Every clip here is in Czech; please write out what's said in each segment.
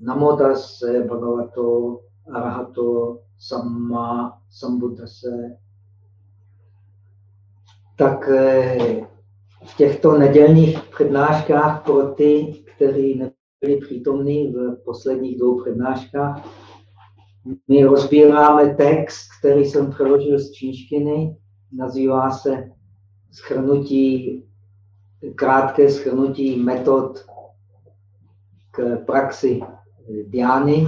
Namo tassa bhagavato arahato samma sambuddhassa. Tak eh, v těchto nedělních přednáškách pro ty, kteří nebyli přítomní v posledních dvou přednáškách, my rozbíráme text, který jsem přeložil z čínštiny, nazývá se schrnutí, krátké schrnutí metod k praxi diány.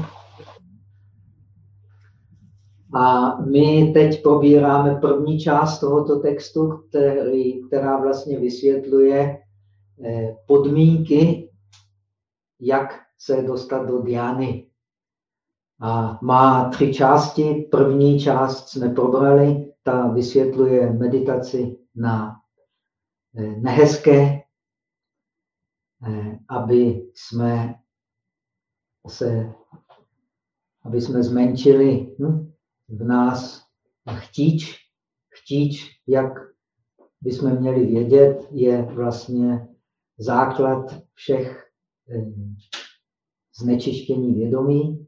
A my teď probíráme první část tohoto textu, který, která vlastně vysvětluje eh, podmínky, jak se dostat do diány. A má tři části. První část jsme probrali, ta vysvětluje meditaci na eh, nehezké, eh, aby jsme se, aby jsme zmenšili hm, v nás chtíč. Chtíč, jak bychom měli vědět, je vlastně základ všech eh, znečištění vědomí.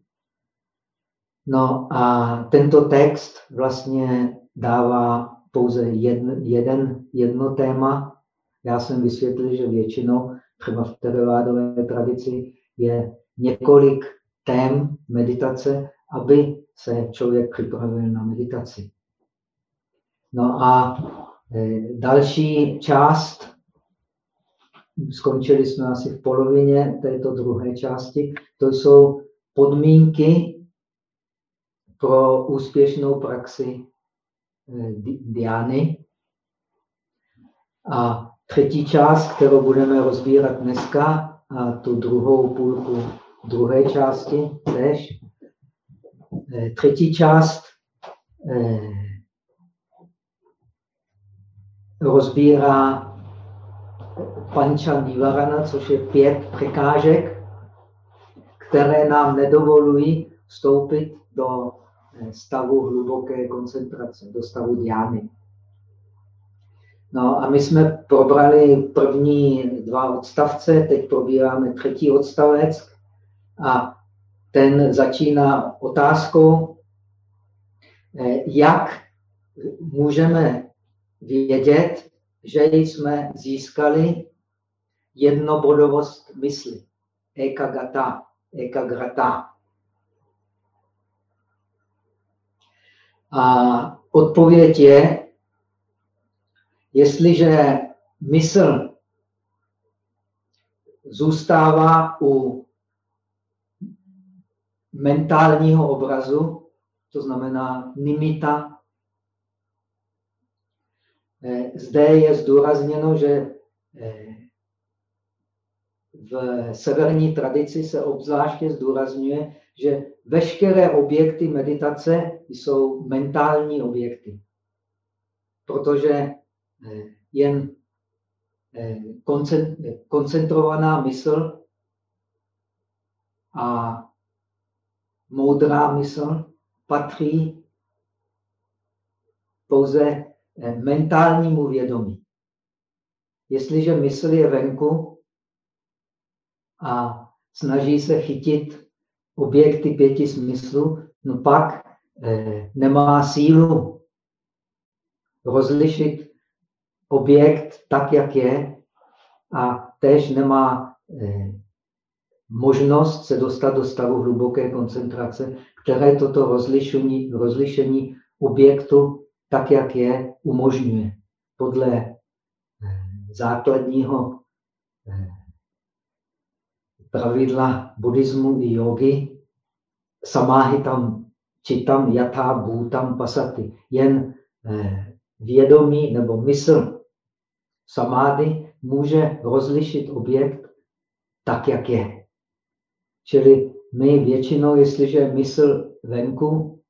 No a tento text vlastně dává pouze jedn, jeden, jedno téma. Já jsem vysvětlil, že většinou třeba v teravádové tradici je několik tém meditace, aby se člověk připravil na meditaci. No a e, další část, skončili jsme asi v polovině této druhé části, to jsou podmínky pro úspěšnou praxi eh, diány. A třetí část, kterou budeme rozbírat dneska, a tu druhou půlku druhé části tež. Eh, třetí část eh, rozbírá panča nivarana, což je pět překážek, které nám nedovolují vstoupit do stavu hluboké koncentrace, do stavu diány. No a my jsme probrali první dva odstavce, teď probíráme třetí odstavec a ten začíná otázkou, eh, jak můžeme vědět, že jsme získali jednobodovost mysli, ekagata, ekagrata. A odpověď je, jestliže mysl zůstává u mentálního obrazu, to znamená nimita. Eh, zde je zdůrazněno, že eh, v severní tradici se obzvláště zdůrazňuje, že veškeré objekty meditace jsou mentální objekty. Protože eh, jen koncentrovaná mysl a moudrá mysl patří pouze eh, mentálnímu vědomí. Jestliže mysl je venku a snaží se chytit objekty pěti smyslů, no pak eh, nemá sílu rozlišit objekt tak, jak je a tež nemá eh, možnost se dostat do stavu hluboké koncentrace, které toto rozlišení, rozlišení objektu tak, jak je, umožňuje. Podle eh, základního eh, pravidla buddhismu i jogy, samáhitam čitam yatha bhutam pasati. Jen eh, vědomí nebo mysl samády může rozlišit objekt tak, jak je. Čili my většinou, jestliže mysl venku,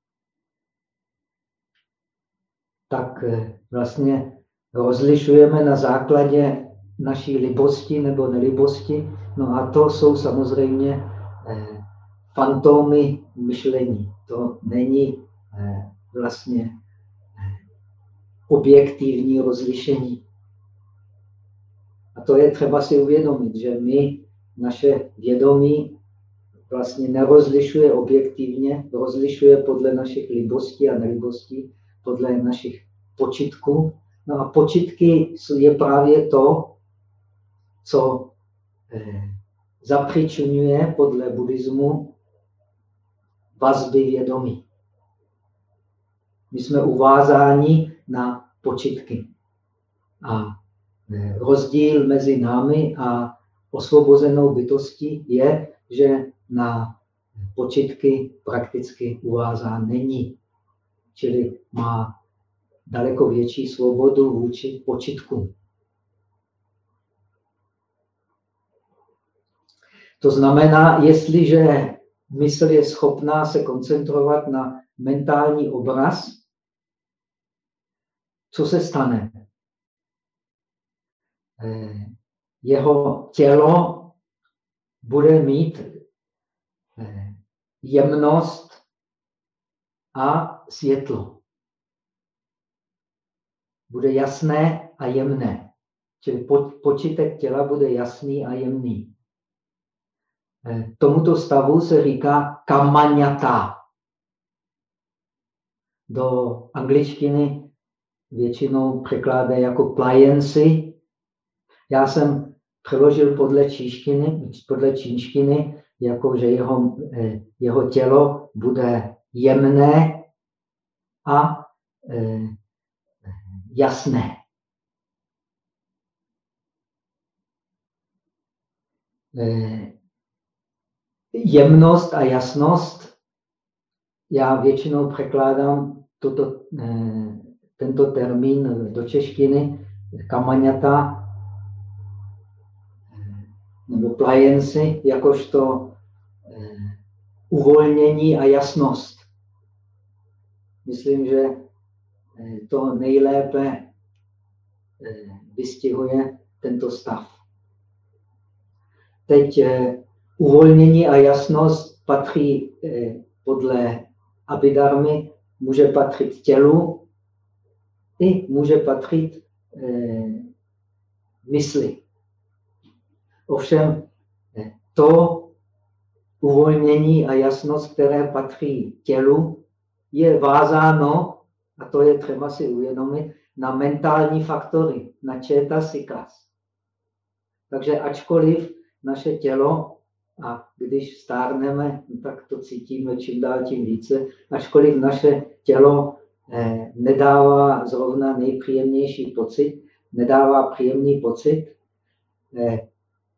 tak eh, vlastně rozlišujeme na základě naší libosti nebo nelibosti. No a to jsou samozřejmě eh, fantomy myšlení. To není eh, vlastně objektivní rozlišení. A to je třeba si uvědomit, že my, naše vědomí, vlastně nerozlišuje objektivně, rozlišuje podle našich libostí a nelibostí, podle našich počitků. No a počitky je právě to, co eh, zapřičňuje podle buddhismu vazby vědomí. My jsme uvázáni na počitky. A eh, rozdíl mezi námi a osvobozenou bytostí je, že na počitky prakticky uvázán není. Čili má daleko větší svobodu vůči počitku. To znamená, jestliže mysl je schopná se koncentrovat na mentální obraz, co se stane? Eh, jeho tělo bude mít jemnost a světlo. Bude jasné a jemné. Čili počítek těla bude jasný a jemný. Eh, tomuto stavu se říká kamanyata. Do angličtiny většinou překládá jako pliancy. Já jsem přeložil podle čínštiny, podle čínštiny jako že jeho, eh, jeho tělo bude jemné a eh, jasné. jemnost a jasnost, já většinou překládám eh, tento termín do češtiny, kamanyata eh, nebo pliancy, jakožto eh, uvolnění a jasnost. Myslím, že to nejlépe vystihuje tento stav. Teď uvolnění a jasnost patří eh, podle abidarmy, může patřit tělu i může patřit eh, mysli. Ovšem eh, to uvolnění a jasnost, které patří tělu, je vázáno, a to je třeba si uvědomit, na mentální faktory, na četa sikas. Takže ačkoliv naše tělo a když stárneme, tak to cítíme čím dál tím více, ačkoliv naše tělo eh, nedává zrovna nejpříjemnější pocit, nedává příjemný pocit, eh,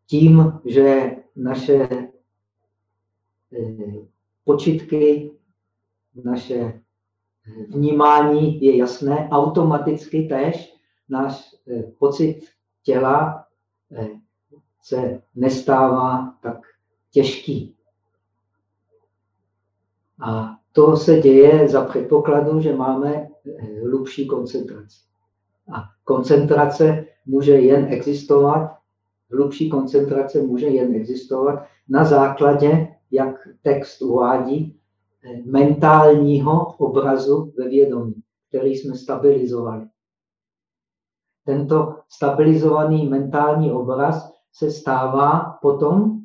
tím, že naše eh, počitky, naše vnímání je jasné, automaticky tež náš pocit těla se nestává tak těžký. A to se děje za předpokladu, že máme eh, hlubší koncentraci. A koncentrace může jen existovat, hlubší koncentrace může jen existovat na základě, jak text uvádí, eh, mentálního obrazu ve vědomí, který jsme stabilizovali. Tento stabilizovaný mentální obraz se stává potom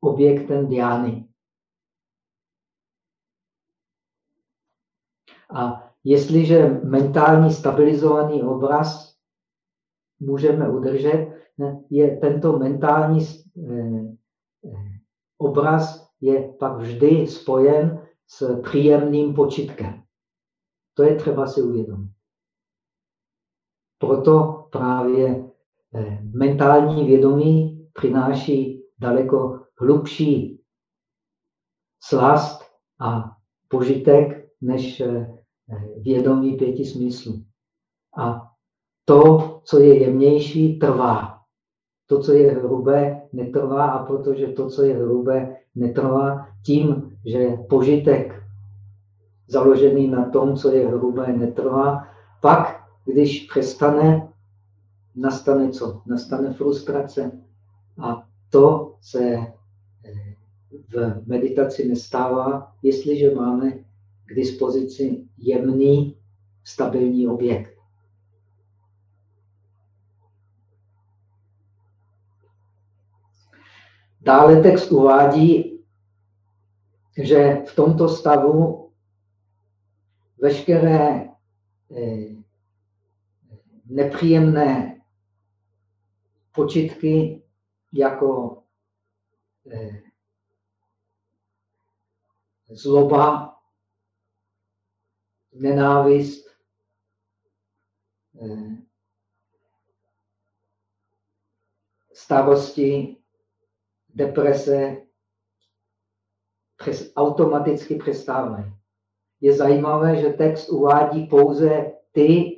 objektem diány. A jestliže mentální stabilizovaný obraz můžeme udržet, je tento mentální eh, eh, obraz je pak vždy spojen s příjemným počitkem. To je třeba si uvědomit. Proto právě eh, mentální vědomí přináší daleko hlubší slast a požitek než vědomí pěti smyslů. A to, co je jemnější, trvá. To, co je hrubé, netrvá a protože to, co je hrubé, netrvá, tím, že požitek založený na tom, co je hrubé, netrvá, pak, když přestane, nastane co? Nastane frustrace. A to se eh, v meditaci nestává, jestliže máme k dispozici jemný, stabilní objekt. Dále text uvádí, že v tomto stavu veškeré eh, nepříjemné počitky jako eh, zloba, nenávist, eh, starosti, deprese přes, automaticky přestávají. Je zajímavé, že text uvádí pouze ty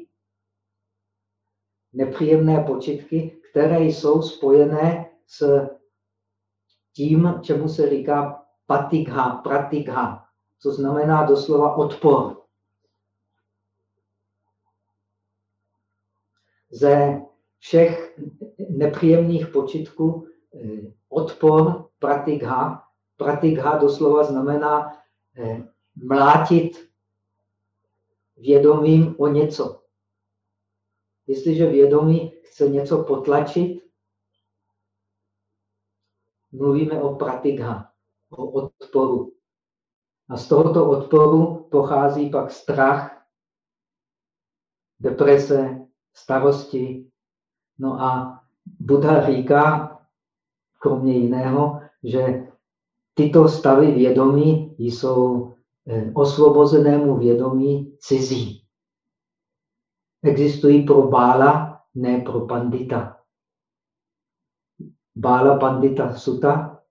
nepříjemné počitky, které jsou spojené s tím, čemu se říká patigha, pratigha, co znamená doslova odpor. Ze všech nepříjemných počitků odpor pratigha, pratigha doslova znamená eh, mlátit vědomím o něco. Jestliže vědomí chce něco potlačit, mluvíme o pratigha, o odporu. A z tohoto odporu pochází pak strach, deprese, starosti. No a Buddha říká, kromě jiného, že tyto stavy vědomí jsou eh, osvobozenému vědomí cizí existují pro bála, ne pro pandita. Bála pandita suta,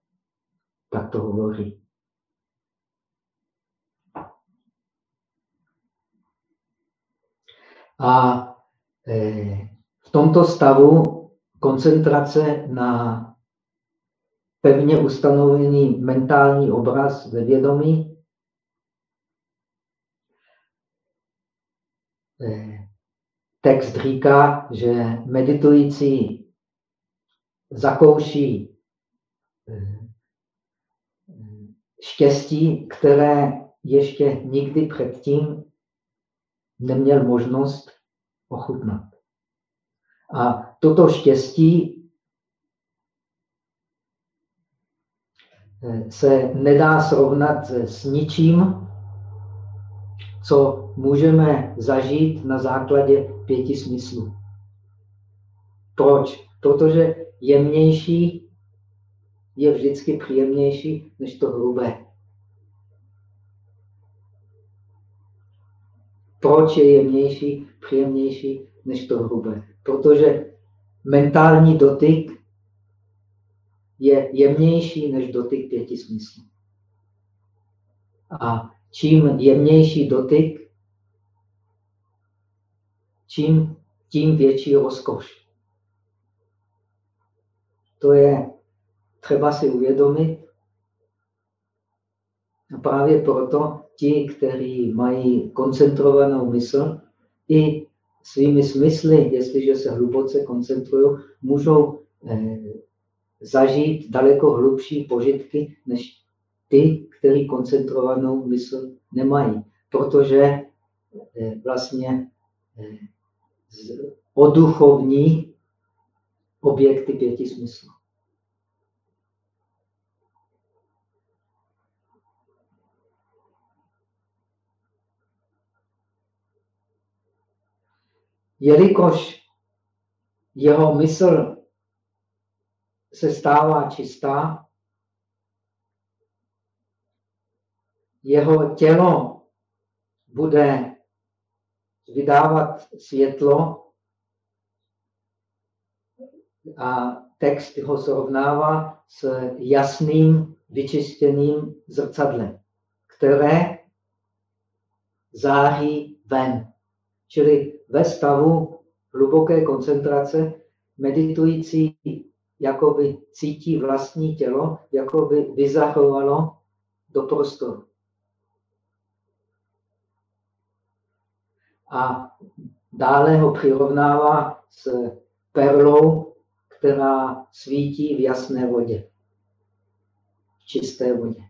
tak to hovoří. A eh, v tomto stavu koncentrace na pevně ustanovený mentální obraz ve vědomí eh, text říká, že meditující zakouší eh, štěstí, které ještě nikdy předtím neměl možnost ochutnat. A toto štěstí se nedá srovnat s ničím, co můžeme zažít na základě pěti smyslů. Proč? Protože jemnější je vždycky příjemnější než to hrubé. Proč je jemnější, příjemnější než to hrubé? Protože mentální dotyk je jemnější než dotyk pěti smyslů. A čím jemnější dotyk, čím tím větší rozkoš. To je třeba si uvědomit. A právě proto ti, kteří mají koncentrovanou mysl, i svými smysly, jestliže se hluboce koncentrují, můžou eh, zažít daleko hlubší požitky než ty, kteří koncentrovanou mysl nemají. Protože eh, vlastně eh, oduchovní objekty pěti smyslů. Jelikož jeho mysl se stává čistá, jeho tělo bude vydávat světlo a text ho srovnává s jasným, vyčištěným zrcadlem, které září ven. Čili ve stavu hluboké koncentrace meditující jakoby cítí vlastní tělo, jakoby vyzahovalo do prostoru. A dále ho přirovnává s perlou, která svítí v jasné vodě, v čisté vodě.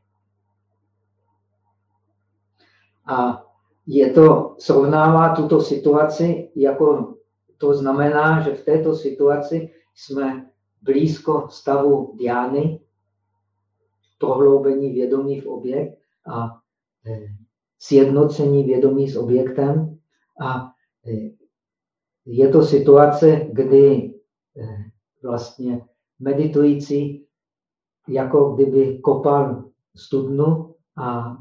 A je to, srovnává tuto situaci, jako to znamená, že v této situaci jsme blízko stavu diány, prohloubení vědomí v objekt a e, sjednocení vědomí s objektem. A e, je to situace, kdy e, vlastně meditující jako kdyby kopal studnu a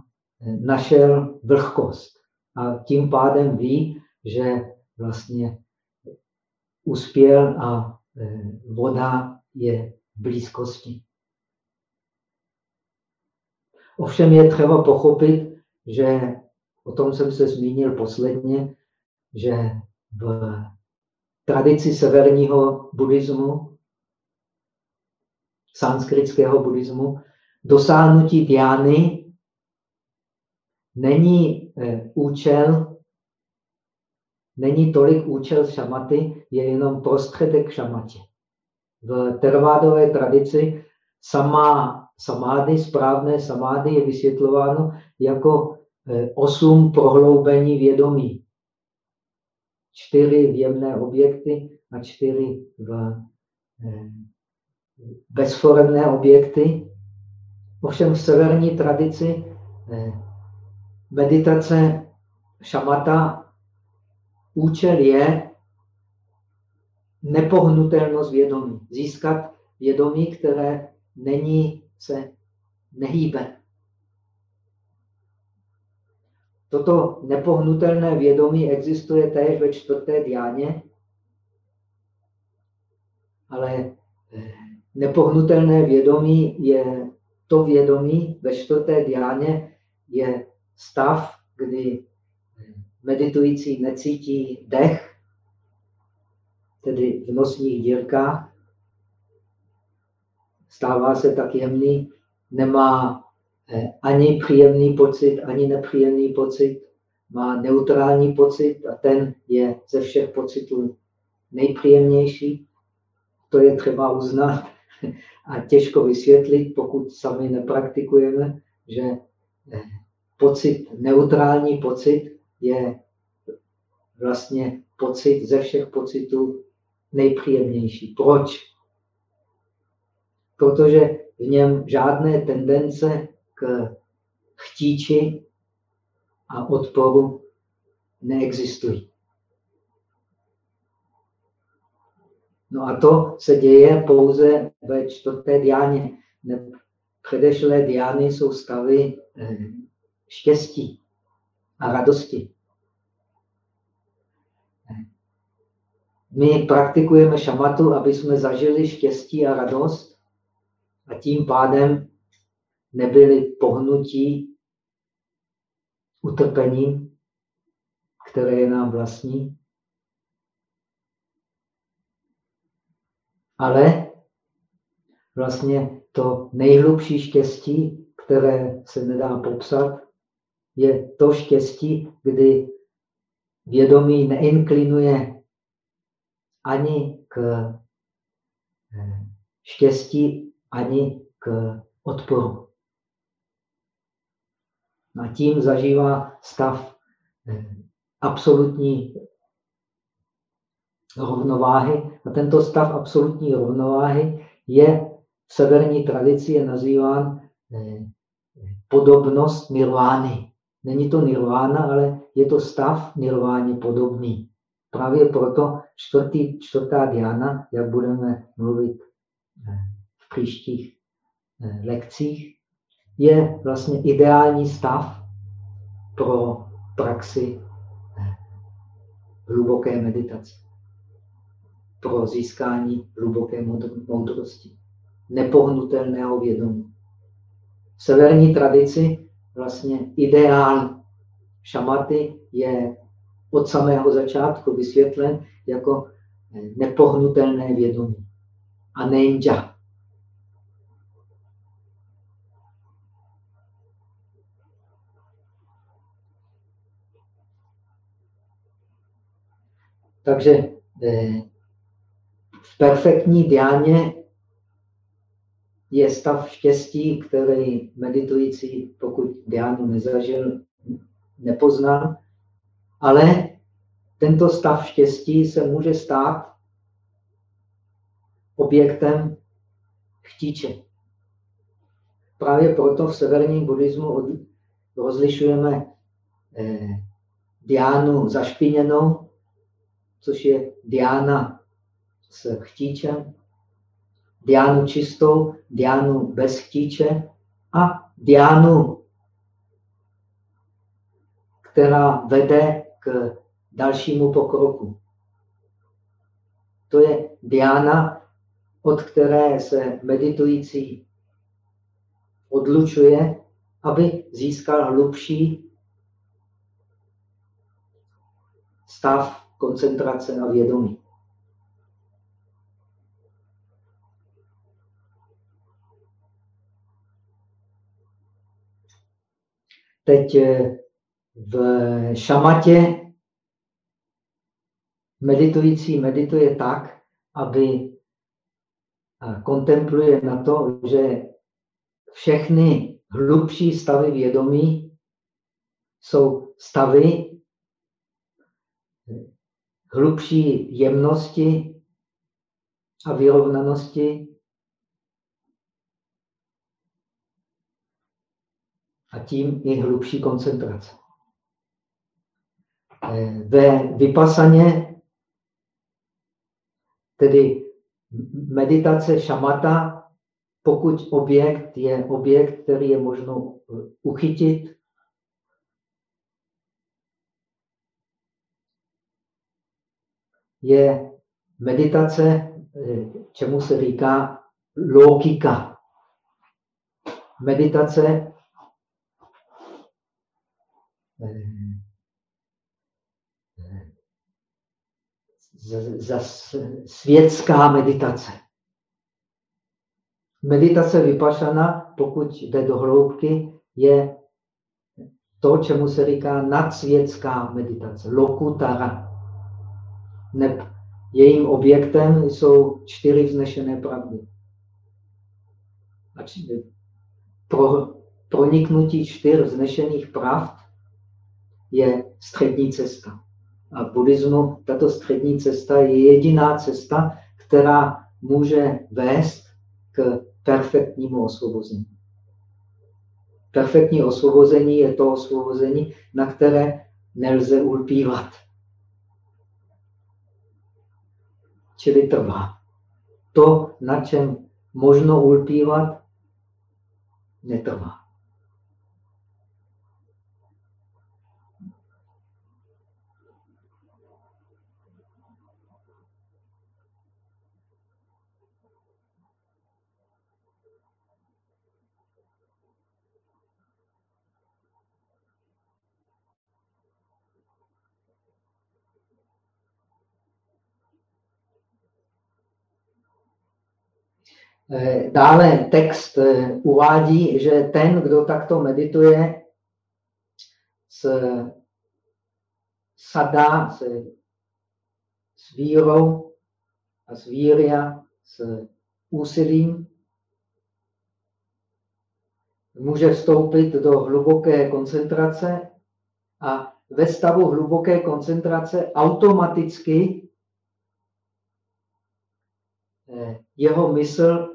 našel vlhkost. A tím pádem ví, že vlastně uspěl a voda je v blízkosti. Ovšem je třeba pochopit, že o tom jsem se zmínil posledně, že v tradici severního buddhismu, sanskritského buddhismu, dosáhnutí diány není eh, účel, není tolik účel šamaty, je jenom prostředek šamatě. V tervádové tradici sama samády, správné samády je vysvětlováno jako eh, osm prohloubení vědomí. Čtyři věmné objekty a čtyři v eh, bezforemné objekty. Ovšem v severní tradici eh, meditace šamata, účel je nepohnutelnost vědomí. Získat vědomí, které není se nehýbe. Toto nepohnutelné vědomí existuje též ve čtvrté diáně, ale eh, nepohnutelné vědomí je to vědomí ve čtvrté diáně je stav, kdy meditující necítí dech, tedy v nosních dírkách, stává se tak jemný, nemá eh, ani příjemný pocit, ani nepříjemný pocit, má neutrální pocit a ten je ze všech pocitů nejpříjemnější. To je třeba uznat a těžko vysvětlit, pokud sami nepraktikujeme, že eh, pocit, neutrální pocit je vlastně pocit ze všech pocitů nejpříjemnější. Proč? protože v něm žádné tendence k chtíči a odporu neexistují. No a to se děje pouze ve čtvrté diáně. Předešlé diány jsou stavy eh, štěstí a radosti. My praktikujeme šamatu, aby jsme zažili štěstí a radost, a tím pádem nebyli pohnutí utrpením, které je nám vlastní, ale vlastně to nejhlubší štěstí, které se nedá popsat, je to štěstí, kdy vědomí neinklinuje ani k eh, štěstí ani k odporu. A tím zažívá stav eh, absolutní rovnováhy. A tento stav absolutní rovnováhy je v severní tradici je nazýván eh, podobnost nirvány. Není to nirvána, ale je to stav nirváně podobný. Právě proto čtvrtý, čtvrtá diana, jak budeme mluvit eh, příštích eh, lekcích, je vlastně ideální stav pro praxi eh, hluboké meditace, pro získání hluboké moudrosti, nepohnutelného vědomí. V severní tradici vlastně ideál šamaty je od samého začátku vysvětlen jako eh, nepohnutelné vědomí. anemja. Takže eh, v perfektní diáně je stav štěstí, který meditující, pokud diánu nezažil, nepozná, ale tento stav štěstí se může stát objektem chtíče. Právě proto v severním buddhismu rozlišujeme eh, diánu zašpiněnou, což je diána s chtíčem, diánu čistou, diánu bez chtíče a diánu, která vede k dalšímu pokroku. To je diána, od které se meditující odlučuje, aby získal hlubší stav koncentrace na vědomí. Teď eh, v šamatě meditující medituje tak, aby kontempluje na to, že všechny hlubší stavy vědomí jsou stavy hlubší jemnosti a vyrovnanosti a tím i hlubší koncentrace. Ve vypasaně, tedy meditace šamata, pokud objekt je objekt, který je možno uchytit, je meditace, čemu se říká logika. Meditace za světská meditace. Meditace vypašana, pokud jde do hloubky, je to, čemu se říká nadsvětská meditace, lokutara. Ne, jejím objektem jsou čtyři vznešené pravdy. A pro, proniknutí čtyř vznešených pravd je střední cesta. A buddhismu tato střední cesta je jediná cesta, která může vést k perfektnímu osvobození. Perfektní osvobození je to osvobození, na které nelze ulpívat. Čili trvá. To, na čem možno ulpívat, netrvá. Dále text eh, uvádí, že ten, kdo takto medituje s sadá, s, s vírou a s víria, s úsilím, může vstoupit do hluboké koncentrace a ve stavu hluboké koncentrace automaticky eh, jeho mysl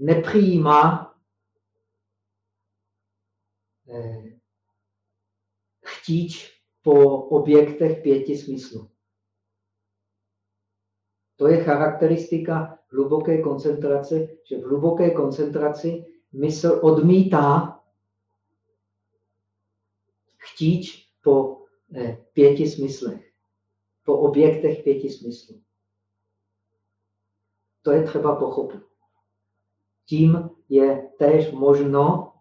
nepřijímá eh, chtíč po objektech pěti smyslů. To je charakteristika hluboké koncentrace, že v hluboké koncentraci mysl odmítá chtíč po eh, pěti smyslech, po objektech pěti smyslů. To je třeba pochopit tím je též možno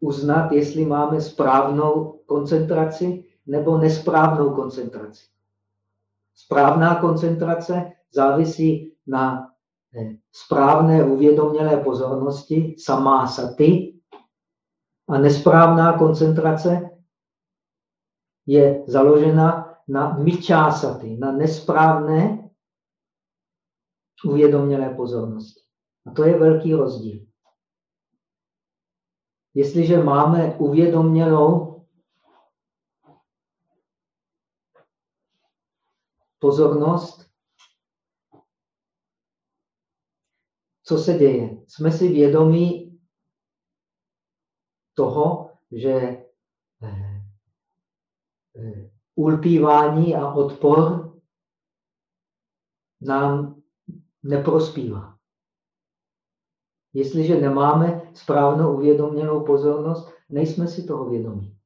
uznat, jestli máme správnou koncentraci nebo nesprávnou koncentraci. správná koncentrace závisí na eh, správné uvědomělé pozornosti, samá saty, a nesprávná koncentrace je založena na myčásaty, na nesprávné uvědomělé pozornosti. A to je velký rozdíl. Jestliže máme uvědomělou pozornost, co se děje? Jsme si vědomí toho, že eh, eh, ulpívání a odpor nám neprospívá. Jestliže nemáme správnou uvědoměnou pozornost, nejsme si toho vědomí.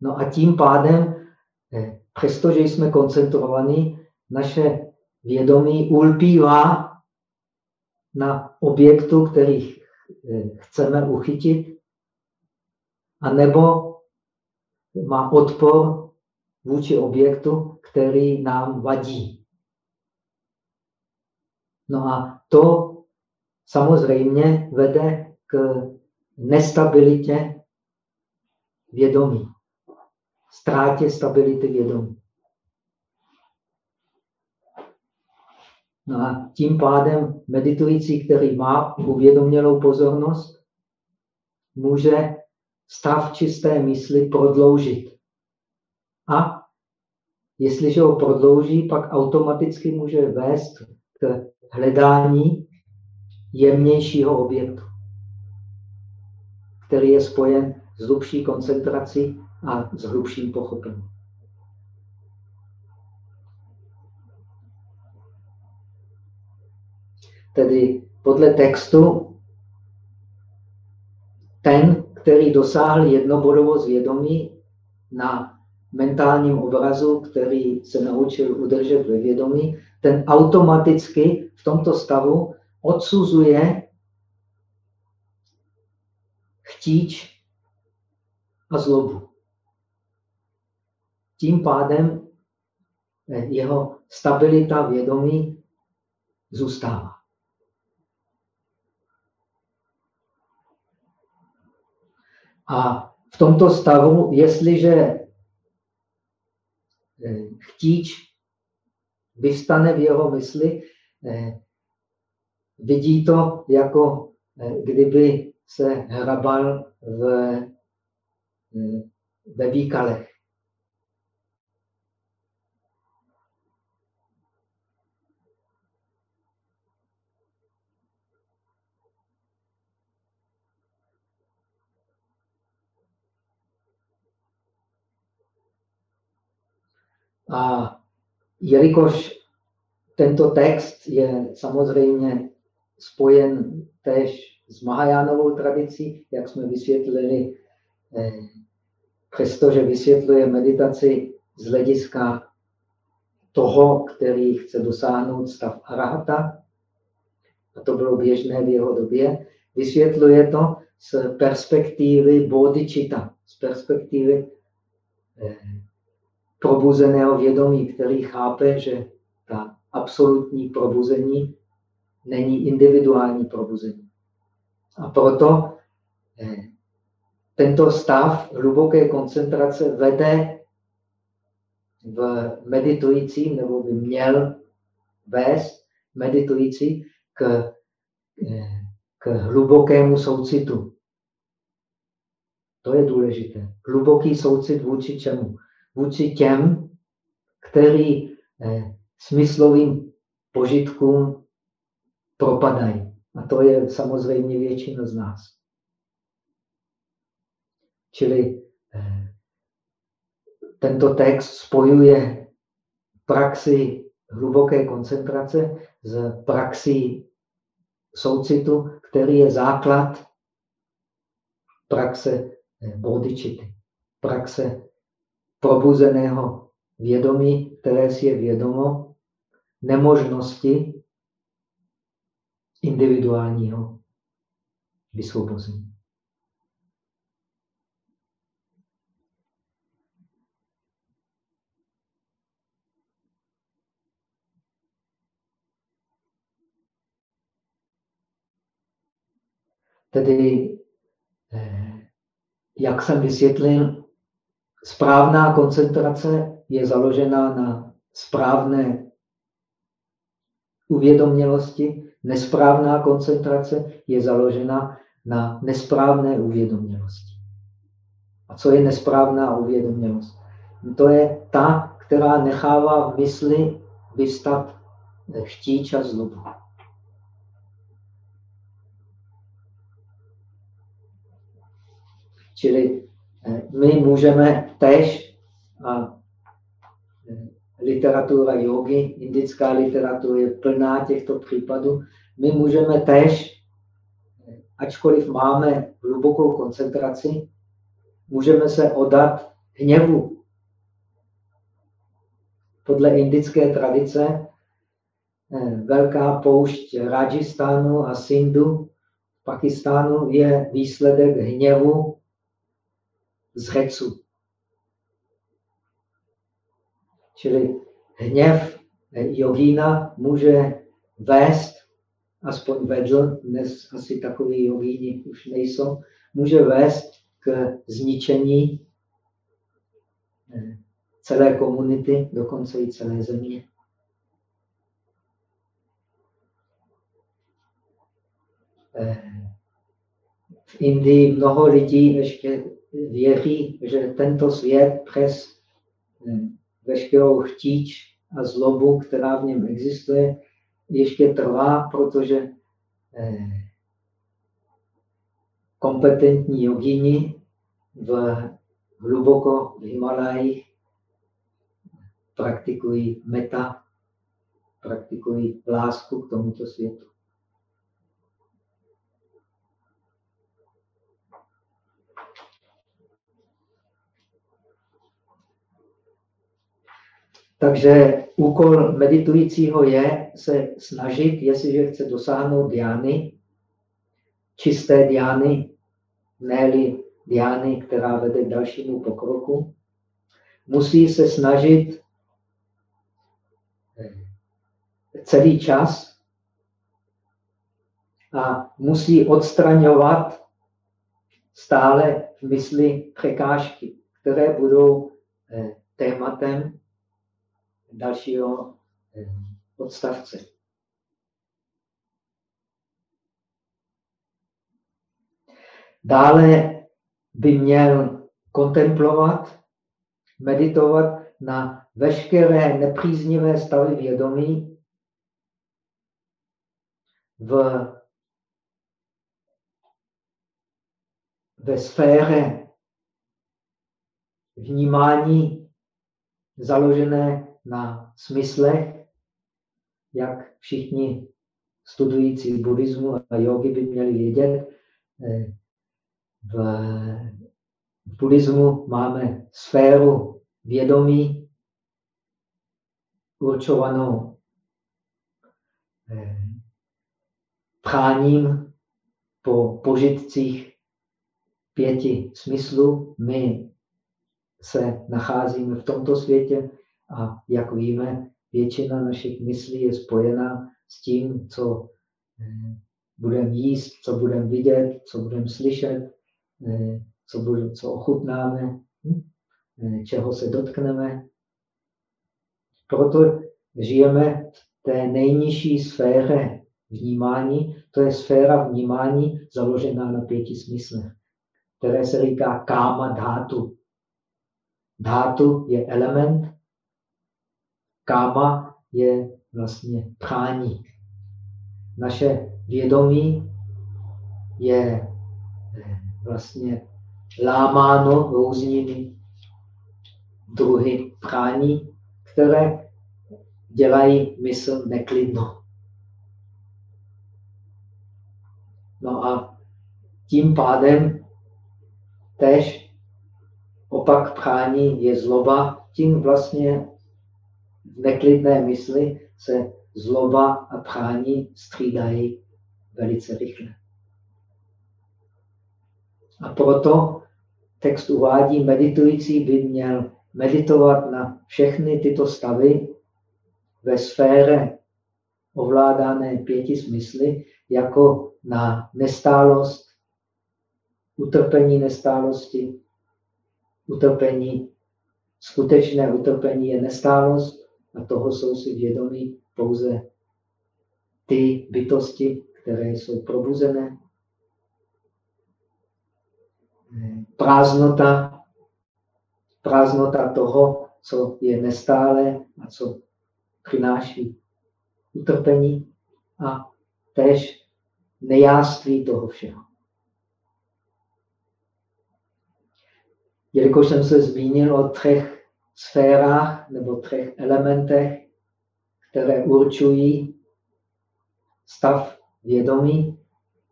No a tím pádem, eh, přestože jsme koncentrovaní, naše vědomí ulpívá na objektu, který eh, chceme uchytit, anebo má odpor vůči objektu, který nám vadí. No a to samozřejmě vede k nestabilitě vědomí, ztrátě stability vědomí. No a tím pádem meditující, který má uvědomělou pozornost, může stav čisté mysli prodloužit. A jestliže ho prodlouží, pak automaticky může vést k hledání jemnějšího objektu, který je spojen s hlubší koncentrací a s hlubším pochopením. Tedy podle textu ten, který dosáhl jednobodovost vědomí na mentálním obrazu, který se naučil udržet ve vědomí, ten automaticky v tomto stavu odsuzuje chtíč a zlobu. Tím pádem eh, jeho stabilita vědomí zůstává. A v tomto stavu, jestliže eh, chtíč vystane v jeho mysli, eh, vidí to jako eh, kdyby se hrabal v, ve výkalech. A jelikož tento text je samozřejmě spojen též s Mahajánovou tradicí, jak jsme vysvětlili, eh, přestože vysvětluje meditaci z hlediska toho, který chce dosáhnout stav arahata, a to bylo běžné v jeho době, vysvětluje to z perspektivy bodhicitta, z perspektivy eh, probuzeného vědomí, který chápe, že ta absolutní probuzení není individuální probuzení. A proto eh, tento stav hluboké koncentrace vede v meditujícím, nebo by měl vést meditující k, eh, k hlubokému soucitu. To je důležité. Hluboký soucit vůči čemu? Vůči těm, který eh, smyslovým požitkům propadají. A to je samozřejmě většina z nás. Čili eh, tento text spojuje praxi hluboké koncentrace s praxí soucitu, který je základ praxe eh, bodičity, praxe probuzeného vědomí, které si je vědomo nemožnosti individuálního vysvobození. Tedy, eh, jak jsem vysvětlil, správná koncentrace je založena na správné uvědomělosti, nesprávná koncentrace je založena na nesprávné uvědomělosti. A co je nesprávná uvědomělost? To je ta, která nechává v mysli vystat chtíč a zlobu. Čili my můžeme tež, a eh, literatura jogy, indická literatura je plná těchto případů, my můžeme tež, eh, ačkoliv máme hlubokou koncentraci, můžeme se odat hněvu. Podle indické tradice velká poušť Rajistánu a Sindhu v Pakistánu je výsledek hněvu zřecu. Čili hněv jogína může vést, aspoň vedl, dnes asi takový jogíni už nejsou, může vést k zničení eh, celé komunity, dokonce i celé země. Eh, v Indii mnoho lidí ještě věří, že tento svět přes eh, veškerou chtíč a zlobu, která v něm existuje, ještě trvá, protože eh, kompetentní jogini v hluboko v Himalajích praktikují meta, praktikují lásku k tomuto světu. Takže úkol meditujícího je se snažit, jestliže chce dosáhnout diány, čisté diány, ne diány, která vede k dalšímu pokroku, musí se snažit eh, celý čas a musí odstraňovat stále v mysli překážky, které budou eh, tématem dalšího eh, odstavce. Dále by měl kontemplovat, meditovat na veškeré nepříznivé stavy vědomí v, ve sféře vnímání založené na smyslech, jak všichni studující buddhismu a jogi by měli vědět. Eh, v, buddhismu máme sféru vědomí určovanou eh, práním po požitcích pěti smyslů. My se nacházíme v tomto světě, a jak víme, většina našich myslí je spojená s tím, co eh, budeme jíst, co budeme vidět, co budeme slyšet, eh, co, bude, co ochutnáme, hm? eh, čeho se dotkneme. Proto žijeme v té nejnižší sféře vnímání, to je sféra vnímání založená na pěti smyslech, které se říká káma dhátu. Dhátu je element, káma je vlastně prání. Naše vědomí je eh, vlastně lámáno různými druhy prání, které dělají mysl neklidnou. No a tím pádem tež opak prání je zloba, tím vlastně neklidné mysli se zloba a prání střídají velice rychle. A proto text uvádí, meditující by měl meditovat na všechny tyto stavy ve sféře ovládané pěti smysly, jako na nestálost, utrpení nestálosti. Utrpení, skutečné utrpení je nestálost a toho jsou si vědomí pouze ty bytosti, které jsou probuzené. Prázdnota, prázdnota toho, co je nestále a co přináší utrpení a tež nejáství toho všeho. Jelikož jsem se zmínil o třech sférách nebo třech elementech, které určují stav vědomí,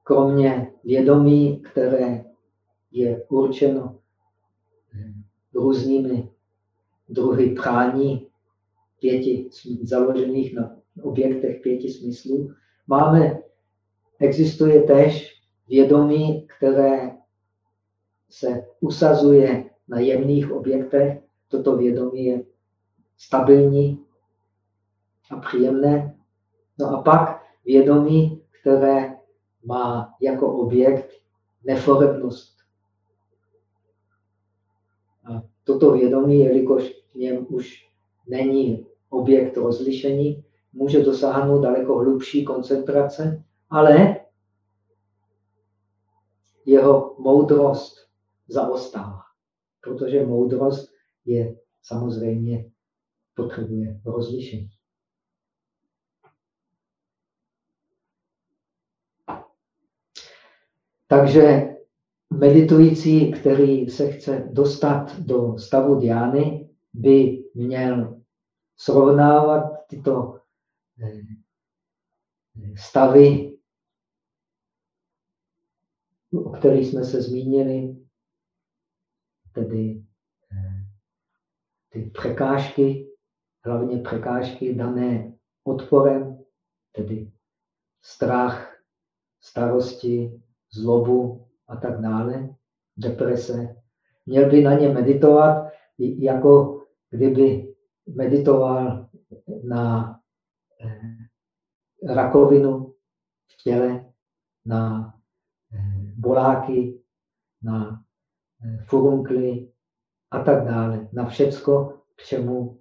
kromě vědomí, které je určeno různými druhy prání, pěti, založených na objektech pěti smyslů, máme, existuje tež vědomí, které se usazuje na jemných objektech. Toto vědomí je stabilní a příjemné. No a pak vědomí, které má jako objekt neforebnost. A toto vědomí, jelikož v něm už není objekt rozlišení, může dosáhnout daleko hlubší koncentrace, ale jeho moudrost zaostává, protože moudrost je samozřejmě potřebuje rozlišení. Takže meditující, který se chce dostat do stavu diány, by měl srovnávat tyto eh, stavy, o kterých jsme se zmínili, tedy ty překážky, hlavně překážky dané odporem, tedy strach, starosti, zlobu a tak dále, deprese. Měl by na ně meditovat, jako kdyby meditoval na eh, rakovinu v těle, na eh, boláky, na eh, furunkly a tak dále. Na všecko, k čemu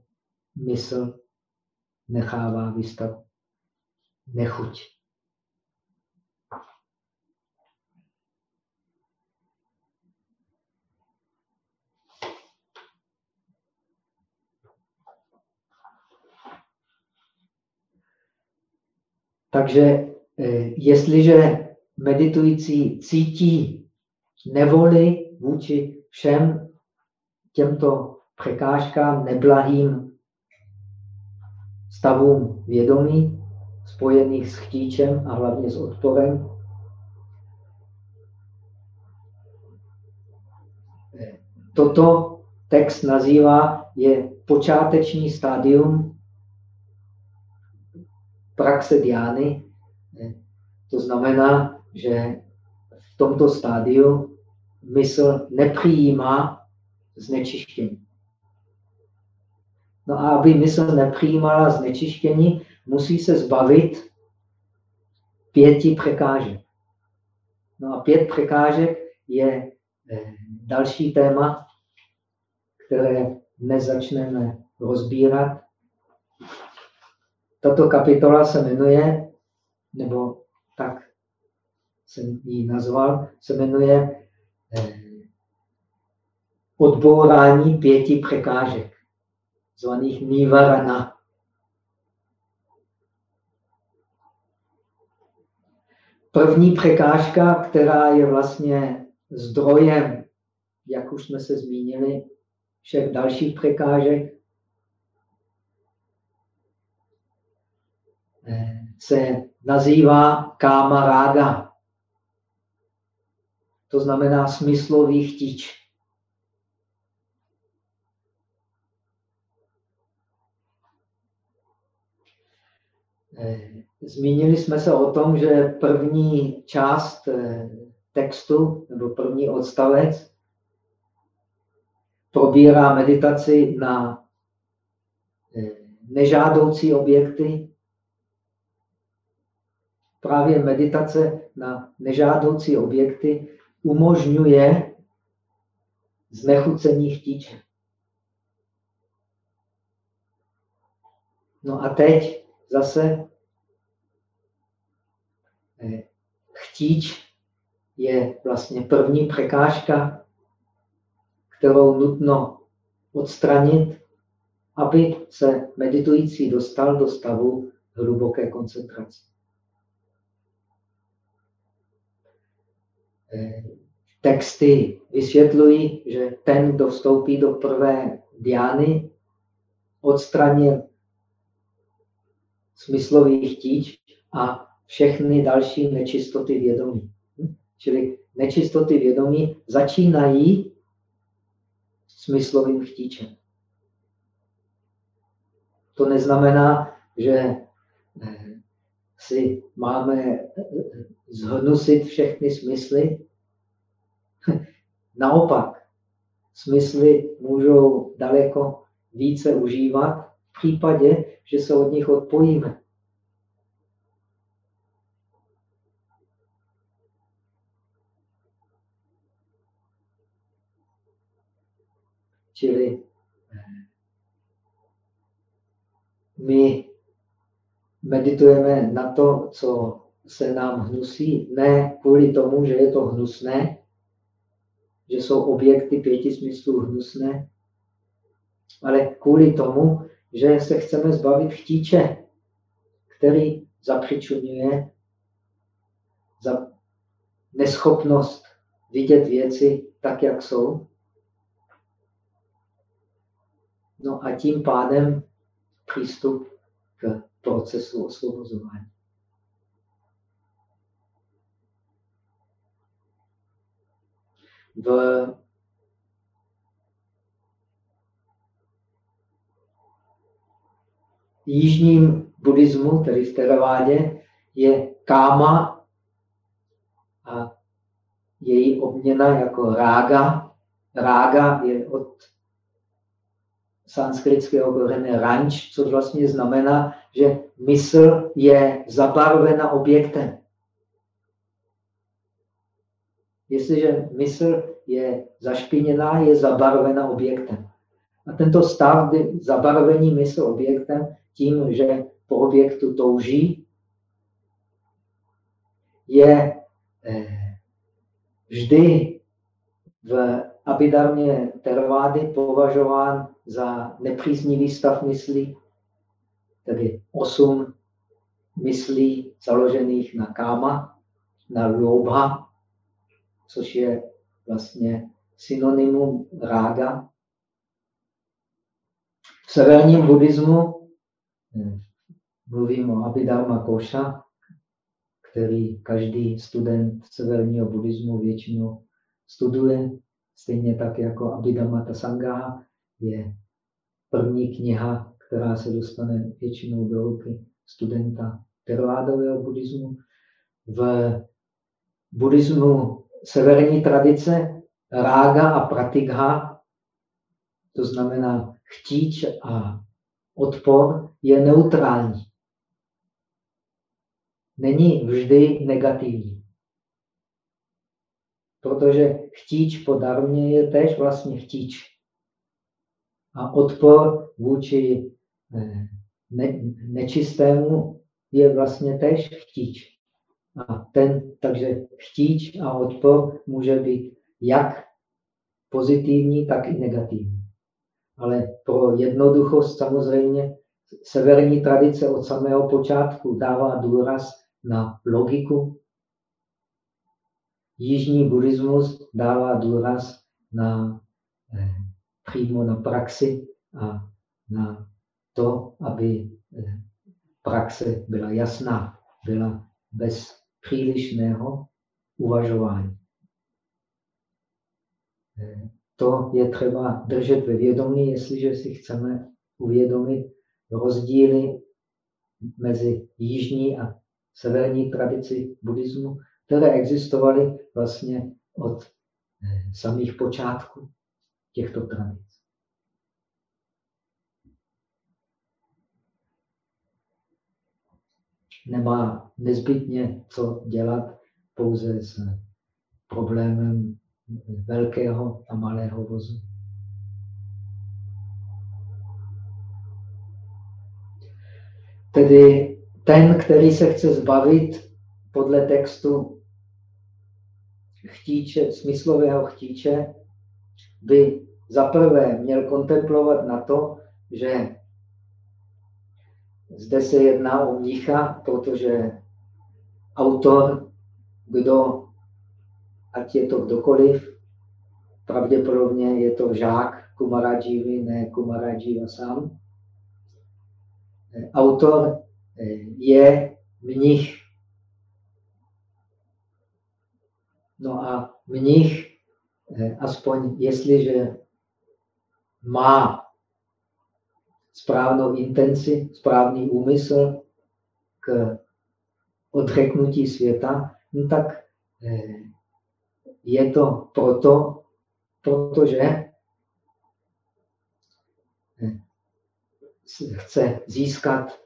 mysl nechává vystat nechuť. Takže eh, jestliže meditující cítí nevoli vůči všem těmto překážkám, neblahým stavům vědomí, spojených s chtíčem a hlavně s odporem, toto text nazývá je počáteční stádium praxe diány. To znamená, že v tomto stádiu mysl nepřijímá znečištění. No a aby mysl nepřijímala znečištění, musí se zbavit pěti překážek. No a pět překážek je eh, další téma, které dnes začneme rozbírat. Tato kapitola se jmenuje, nebo tak jsem ji nazval, se jmenuje odbourání pěti překážek, zvaných Nivarana. První překážka, která je vlastně zdrojem, jak už jsme se zmínili, všech dalších překážek, se nazývá kámaráda. To znamená smyslový chtíč. Eh, zmínili jsme se o tom, že první část eh, textu, nebo první odstavec, probírá meditaci na eh, nežádoucí objekty, právě meditace na nežádoucí objekty umožňuje znechucení chtíče. No a teď zase eh, chtíč je vlastně první překážka, kterou nutno odstranit, aby se meditující dostal do stavu hluboké koncentrace. Eh, texty vysvětlují, že ten, kdo vstoupí do prvé diány, odstranil smyslový chtíč a všechny další nečistoty vědomí. Čili nečistoty vědomí začínají smyslovým chtíčem. To neznamená, že eh, si máme eh, zhnusit všechny smysly. Naopak, smysly můžou daleko více užívat v případě, že se od nich odpojíme. Čili eh, my meditujeme na to, co se nám hnusí, ne kvůli tomu, že je to hnusné, že jsou objekty pěti smyslů hnusné, ale kvůli tomu, že se chceme zbavit chtíče, který zapřičunuje za neschopnost vidět věci tak, jak jsou. No a tím pádem přístup k procesu osvobozování. V jižním buddhismu, tedy v teravádě, je káma a její obměna jako rága. Rága je od sanskritského kořene ranč, což vlastně znamená, že mysl je zabarvena objektem. Jestliže mysl je zašpiněná, je zabarvena objektem. A tento stav zabarvení mysl objektem tím, že po objektu touží, je eh, vždy v abidarmě tervády považován za nepříznivý stav myslí, tedy osm myslí založených na káma, na lobha, což je vlastně synonymum rága. V severním buddhismu hm, mluvím o Abhidharma Koša, který každý student severního buddhismu většinou studuje, stejně tak jako Abhidhamma Sangha je první kniha, která se dostane většinou do ruky studenta tervádového buddhismu. V buddhismu severní tradice rága a pratigha, to znamená chtíč a odpor, je neutrální. Není vždy negativní. Protože chtíč po darmě je tež vlastně chtíč. A odpor vůči eh, ne, nečistému je vlastně tež chtíč. A ten, takže chtíč a odpor může být jak pozitivní, tak i negativní. Ale pro jednoduchost samozřejmě severní tradice od samého počátku dává důraz na logiku. Jižní buddhismus dává důraz na eh, přímo na praxi a na to, aby eh, praxe byla jasná, byla bez přílišného uvažování. Eh, to je třeba držet ve vědomí, jestliže si chceme uvědomit rozdíly mezi jižní a severní tradici buddhismu, které existovaly vlastně od eh, samých počátků těchto tradic. Nemá nezbytně co dělat pouze s problémem velkého a malého vozu. Tedy ten, který se chce zbavit podle textu chtíče, smyslového chtíče, by zaprvé měl kontemplovat na to, že zde se jedná o mnicha, protože autor, kdo, ať je to kdokoliv, pravděpodobně je to žák Kumaradžívy, ne Kumaradžíva sám. Autor eh, je mnich. No a mnich, eh, aspoň jestliže má správnou intenci, správný úmysl k odřeknutí světa, no tak eh, je to proto, protože chce získat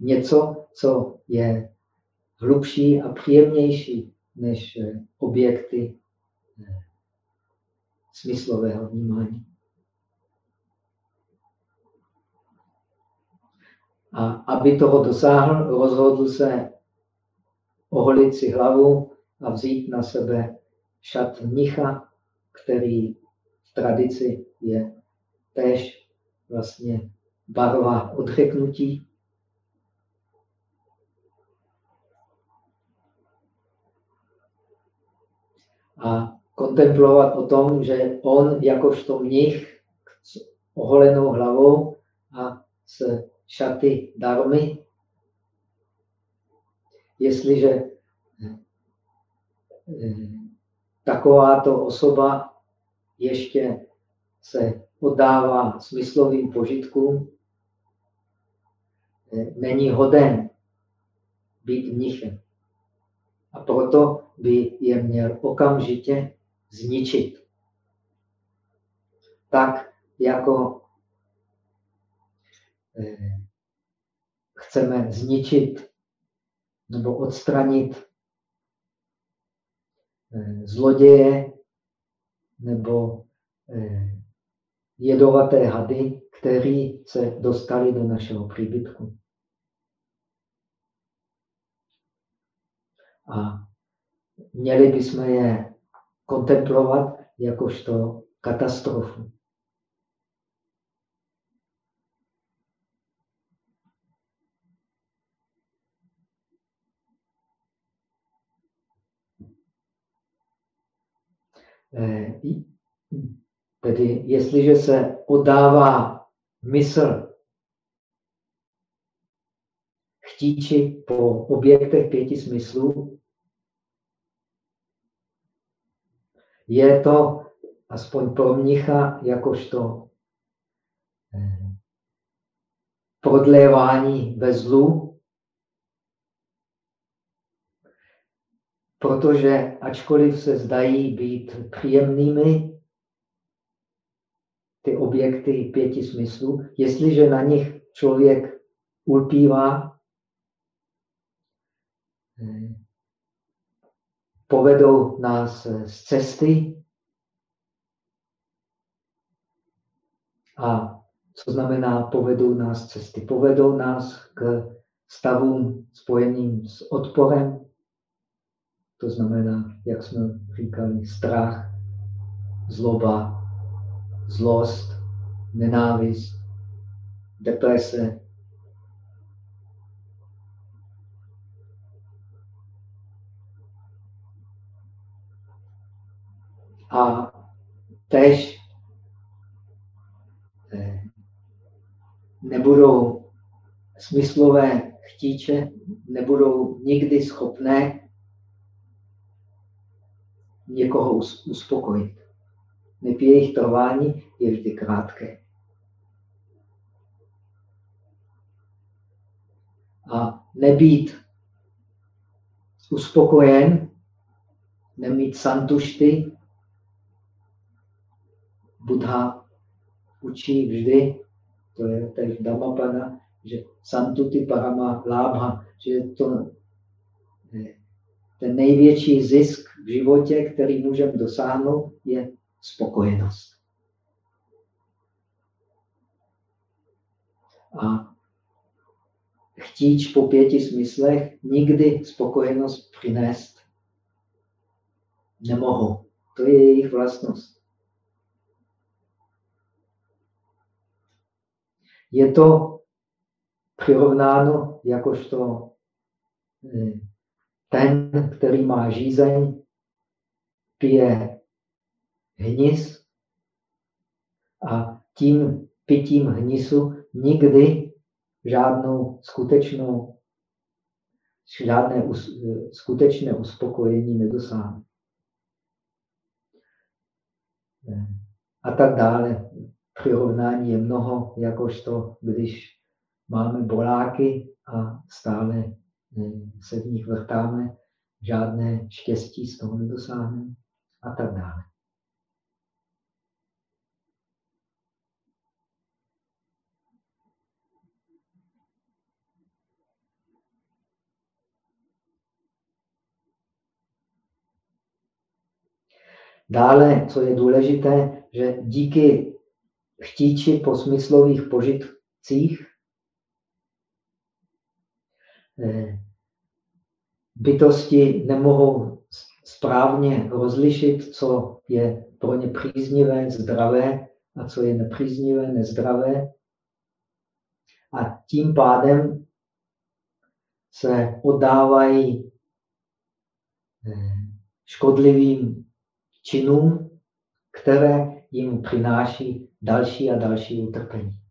něco, co je hlubší a příjemnější než objekty smyslového vnímání. A aby toho dosáhl, rozhodl se oholit si hlavu a vzít na sebe šat mnicha, který v tradici je též vlastně barva odřeknutí. A kontemplovat o tom, že on jakožto mnich s oholenou hlavou a s šaty darmy. Jestliže takováto osoba ještě se oddává smyslovým požitkům, eh, není hoden být mnichem. A proto by je měl okamžitě zničit. Tak jako eh, chceme zničit nebo odstranit eh, zloděje nebo eh, jedovaté hady, kteří se dostali do našeho příbytku. A měli bychom je kontemplovat jakožto katastrofu. Tedy jestliže se odává mysl chtíči po objektech pěti smyslů, je to aspoň pro mnicha jakožto eh, prodlévání ve zlu, protože ačkoliv se zdají být příjemnými, ty objekty pěti smyslů, jestliže na nich člověk ulpívá, povedou nás z cesty. A co znamená povedou nás cesty? Povedou nás k stavům spojeným s odporem, to znamená, jak jsme říkali, strach, zloba, zlost, nenávist, deprese. A tež eh, nebudou smyslové chtíče, nebudou nikdy schopné někoho uspokojit. Neb jejich trvání je vždy krátké. A nebýt uspokojen, nemít santušty, Buddha učí vždy, to je tež Dhammapada, že santuti parama lábha, že to ten největší zisk v životě, který můžeme dosáhnout, je spokojenost. A chtíč po pěti smyslech nikdy spokojenost přinést nemohou. To je jejich vlastnost. Je to přirovnáno jakožto eh, ten, který má žízeň, pije hnis a tím pitím hnisu nikdy žádnou skutečnou, žádné us, skutečné uspokojení nedosáhne. A tak dále. Přirovnání je mnoho, jakožto když máme boláky a stále se v nich vrtáme, žádné štěstí z toho nedosáhneme a tak dále. Dále, co je důležité, že díky chtíči po smyslových požitcích bytosti nemohou správně rozlišit, co je pro ně příznivé, zdravé a co je nepříznivé, nezdravé. A tím pádem se oddávají eh, škodlivým činům, které jim přináší další a další utrpení.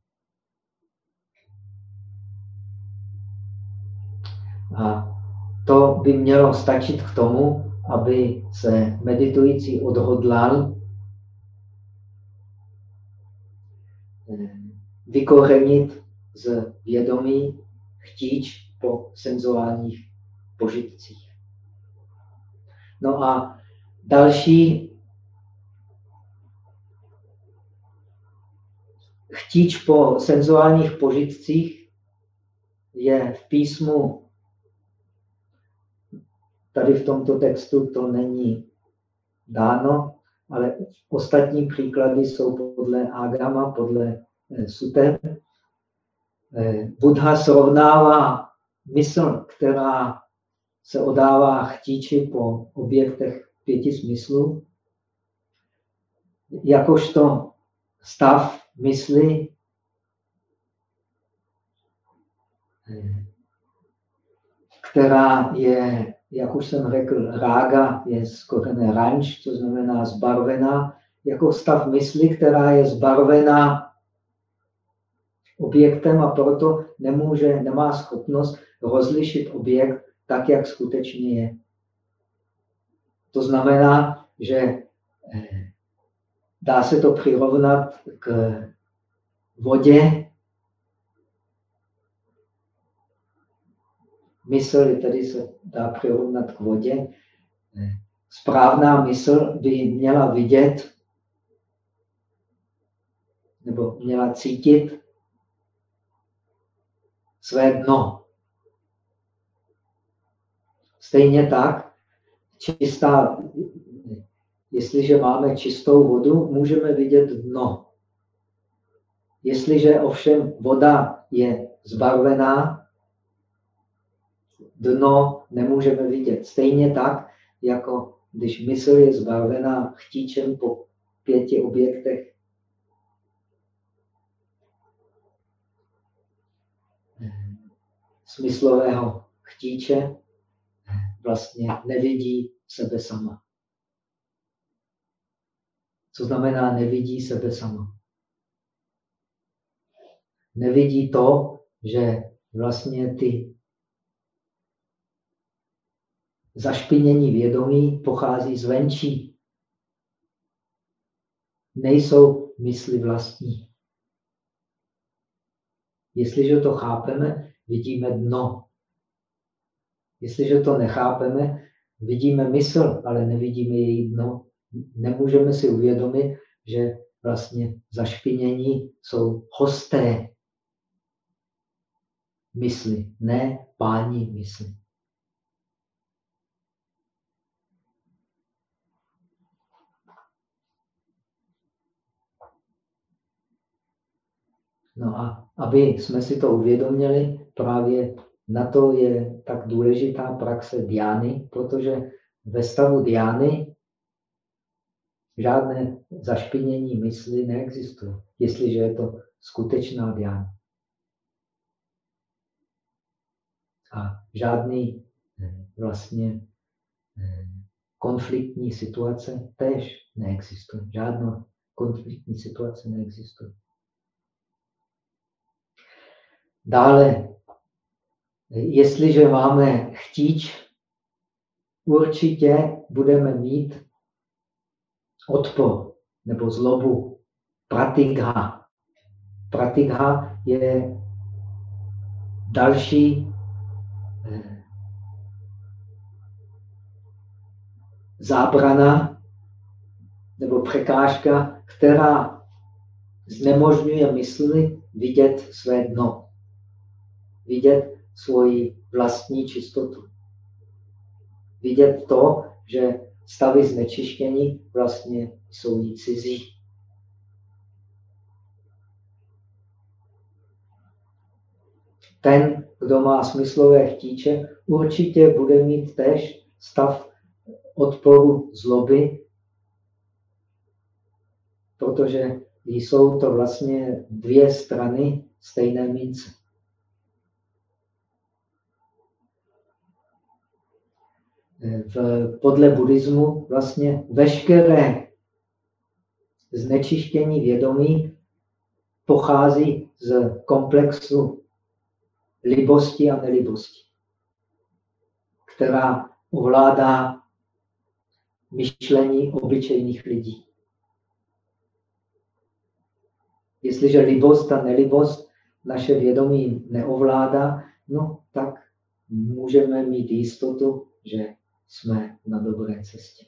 A to by mělo stačit k tomu, aby se meditující odhodlal eh, vykorenit z vědomí chtíč po senzuálních požitcích. No a další chtíč po senzuálních požitcích je v písmu Tady v tomto textu to není dáno, ale ostatní příklady jsou podle Agama, podle eh, Suter. Eh, Buddha srovnává mysl, která se odává chtíči po objektech pěti smyslů, jakožto stav mysli, eh, která je jak už jsem řekl, rága je z korene ranč, to znamená zbarvená, jako stav mysli, která je zbarvená objektem a proto nemůže, nemá schopnost rozlišit objekt tak, jak skutečně je. To znamená, že eh, dá se to přirovnat k vodě, Mysl tady se dá přirovnat k vodě. Správná mysl by měla vidět nebo měla cítit své dno. Stejně tak, čistá, jestliže máme čistou vodu, můžeme vidět dno. Jestliže ovšem voda je zbarvená, dno nemůžeme vidět. Stejně tak, jako když mysl je zbavená chtíčem po pěti objektech, smyslového chtíče, vlastně nevidí sebe sama. Co znamená nevidí sebe sama? Nevidí to, že vlastně ty zašpinění vědomí pochází zvenčí. Nejsou mysli vlastní. Jestliže to chápeme, vidíme dno. Jestliže to nechápeme, vidíme mysl, ale nevidíme její dno. Nemůžeme si uvědomit, že vlastně zašpinění jsou hosté mysli, ne páni mysli. No a aby jsme si to uvědomili, právě na to je tak důležitá praxe diány, protože ve stavu diány žádné zašpinění mysli neexistuje, jestliže je to skutečná diána. A žádný eh, vlastně eh, konfliktní situace tež neexistuje. Žádná konfliktní situace neexistuje. Dále, jestliže máme chtíč, určitě budeme mít odpor nebo zlobu. Pratigha. Pratigha je další eh, zábrana nebo překážka, která znemožňuje mysli vidět své dno vidět svoji vlastní čistotu. Vidět to, že stavy znečištění vlastně jsou jí cizí. Ten, kdo má smyslové chtíče, určitě bude mít tež stav odporu zloby, protože jsou to vlastně dvě strany stejné mince. V, podle buddhismu vlastně veškeré znečištění vědomí pochází z komplexu libosti a nelibosti, která ovládá myšlení obyčejných lidí. Jestliže libost a nelibost naše vědomí neovládá, no tak můžeme mít jistotu, že jsme na dobré cestě.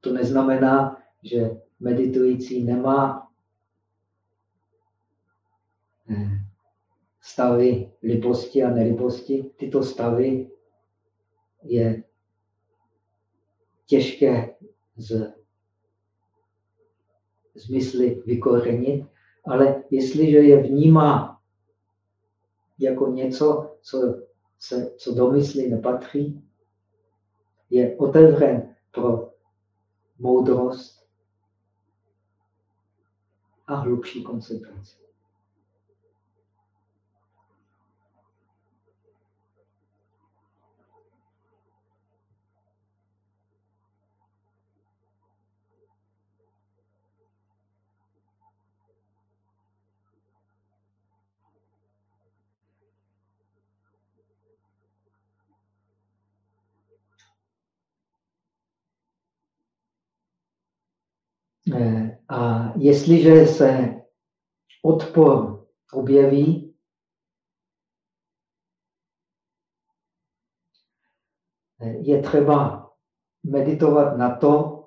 To neznamená, že meditující nemá eh, stavy libosti a nelibosti. Tyto stavy je těžké z zmysly vykorenit, ale jestliže je vnímá jako něco, co, se, co do mysli nepatří, je otevřen pro moudrost a hlubší koncentraci. A jestliže se odpor objeví, eh, je třeba meditovat na to,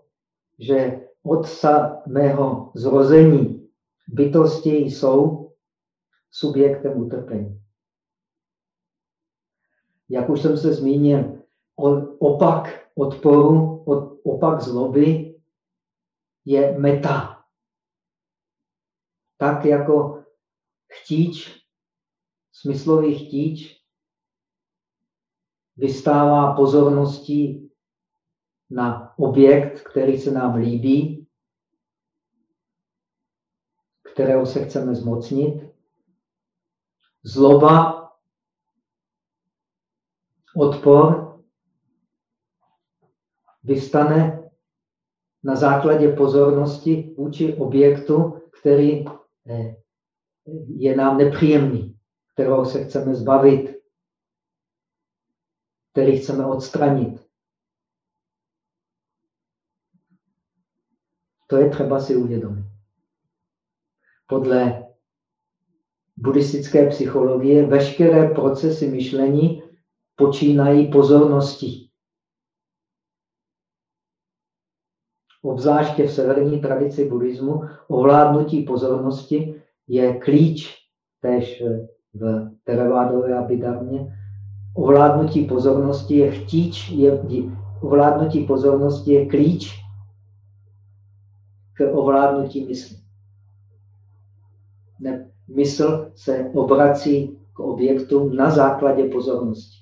že od samého zrození bytosti jsou subjektem utrpení. Jak už jsem se zmínil, opak odporu, opak zloby je meta. Tak jako chtíč, smyslový chtíč, vystává pozorností na objekt, který se nám líbí, kterého se chceme zmocnit. Zloba, odpor, vystane na základě pozornosti vůči objektu, který eh, je nám nepříjemný, kterého se chceme zbavit, který chceme odstranit. To je třeba si uvědomit. Podle buddhistické psychologie veškeré procesy myšlení počínají pozorností. Obzvláště v severní tradici buddhismu, ovládnutí pozornosti je klíč, tež v Theravádové Abhidharmě. Ovládnutí pozornosti je chtíč, je, ovládnutí pozornosti je klíč k ovládnutí mysli. Ne, mysl se obrací k objektu na základě pozornosti.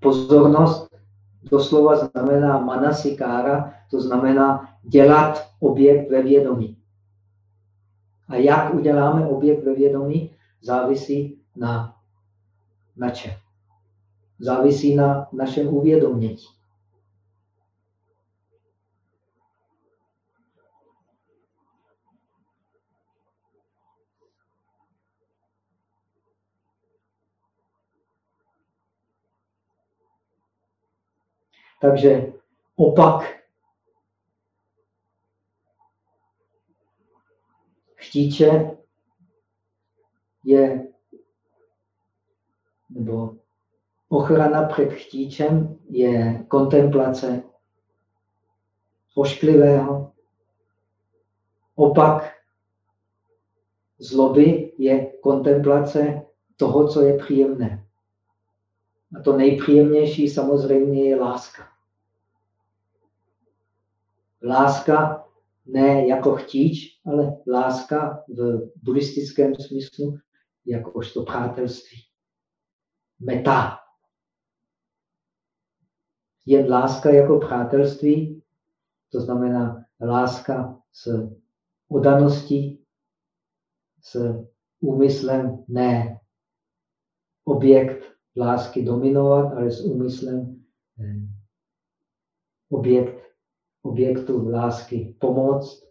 Pozornost doslova znamená manasikára, to znamená dělat objekt ve vědomí. A jak uděláme objekt ve vědomí, závisí na, na čem? Závisí na našem uvědomění. Takže opak chtíče je, nebo ochrana před chtíčem je kontemplace ošklivého. Opak zloby je kontemplace toho, co je příjemné. A to nejpříjemnější samozřejmě je láska. Láska ne jako chtíč, ale láska v buddhistickém smyslu jakožto přátelství. Meta. Jen láska jako přátelství, to znamená láska s odaností, s úmyslem ne objekt lásky dominovat, ale s úmyslem eh, objekt objektu lásky pomoct,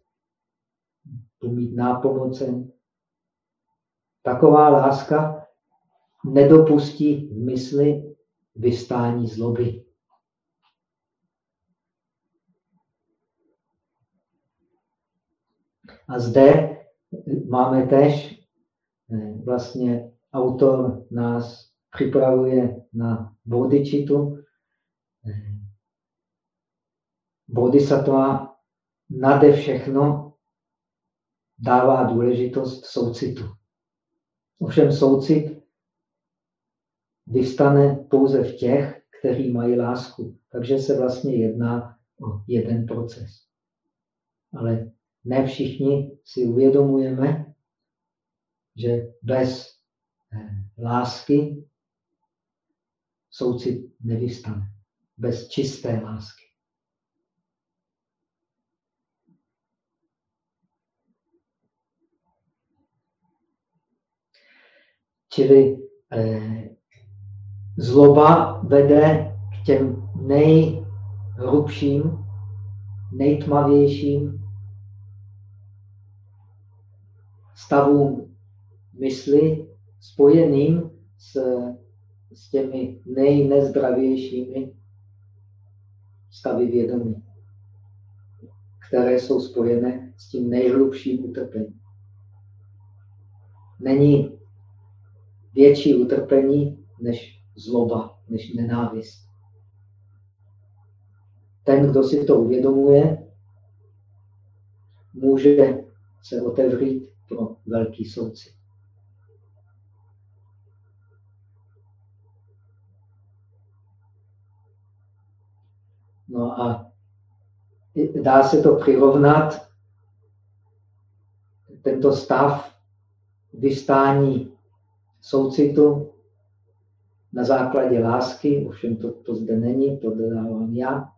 být nápomocen. Taková láska nedopustí v mysli vystání zloby. A zde máme tež, eh, vlastně autor nás připravuje na bodičitu, Bodhisattva nade všechno dává důležitost soucitu. Ovšem soucit vystane pouze v těch, kteří mají lásku. Takže se vlastně jedná o jeden proces. Ale ne všichni si uvědomujeme, že bez eh, lásky soucit nevystane. Bez čisté lásky. Čili eh, zloba vede k těm nejhrubším, nejtmavějším stavům mysli spojeným s, s těmi nejnezdravějšími stavy vědomí, které jsou spojené s tím nejhlubším utrpením. Není větší utrpení než zloba, než nenávist. Ten, kdo si to uvědomuje, může se otevřít pro velký soucit. No a dá se to přirovnat, tento stav vystání soucitu na základě lásky, ovšem to, to zde není, to dodávám já.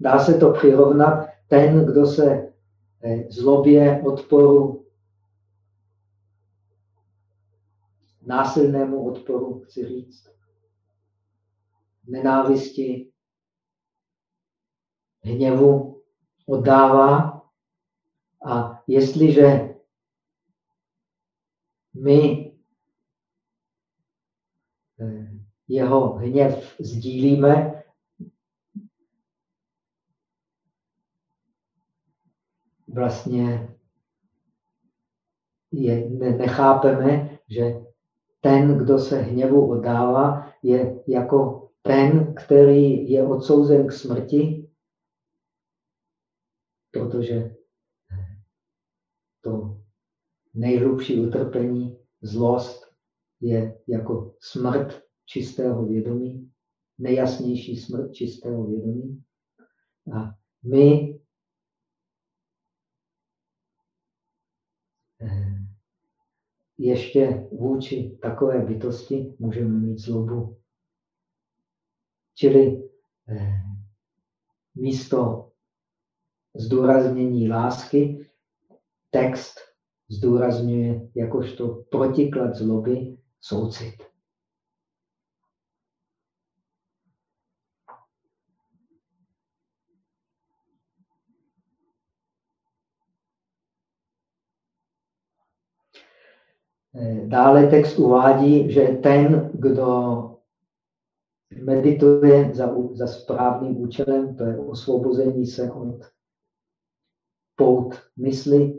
Dá se to přirovnat ten, kdo se eh, zlobě, odporu, násilnému odporu, chci říct, nenávisti, hněvu oddává. A jestliže my jeho hněv sdílíme, vlastně je, ne, nechápeme, že ten, kdo se hněvu oddává, je jako ten, který je odsouzen k smrti, protože to nejhlubší utrpení, zlost, je jako smrt čistého vědomí, nejasnější smrt čistého vědomí. A my eh, ještě vůči takové bytosti můžeme mít zlobu. Čili eh, místo zdůraznění lásky text zdůrazňuje jakožto protiklad zloby soucit. Dále text uvádí, že ten, kdo medituje za, za správným účelem, to je osvobození se od pout mysli,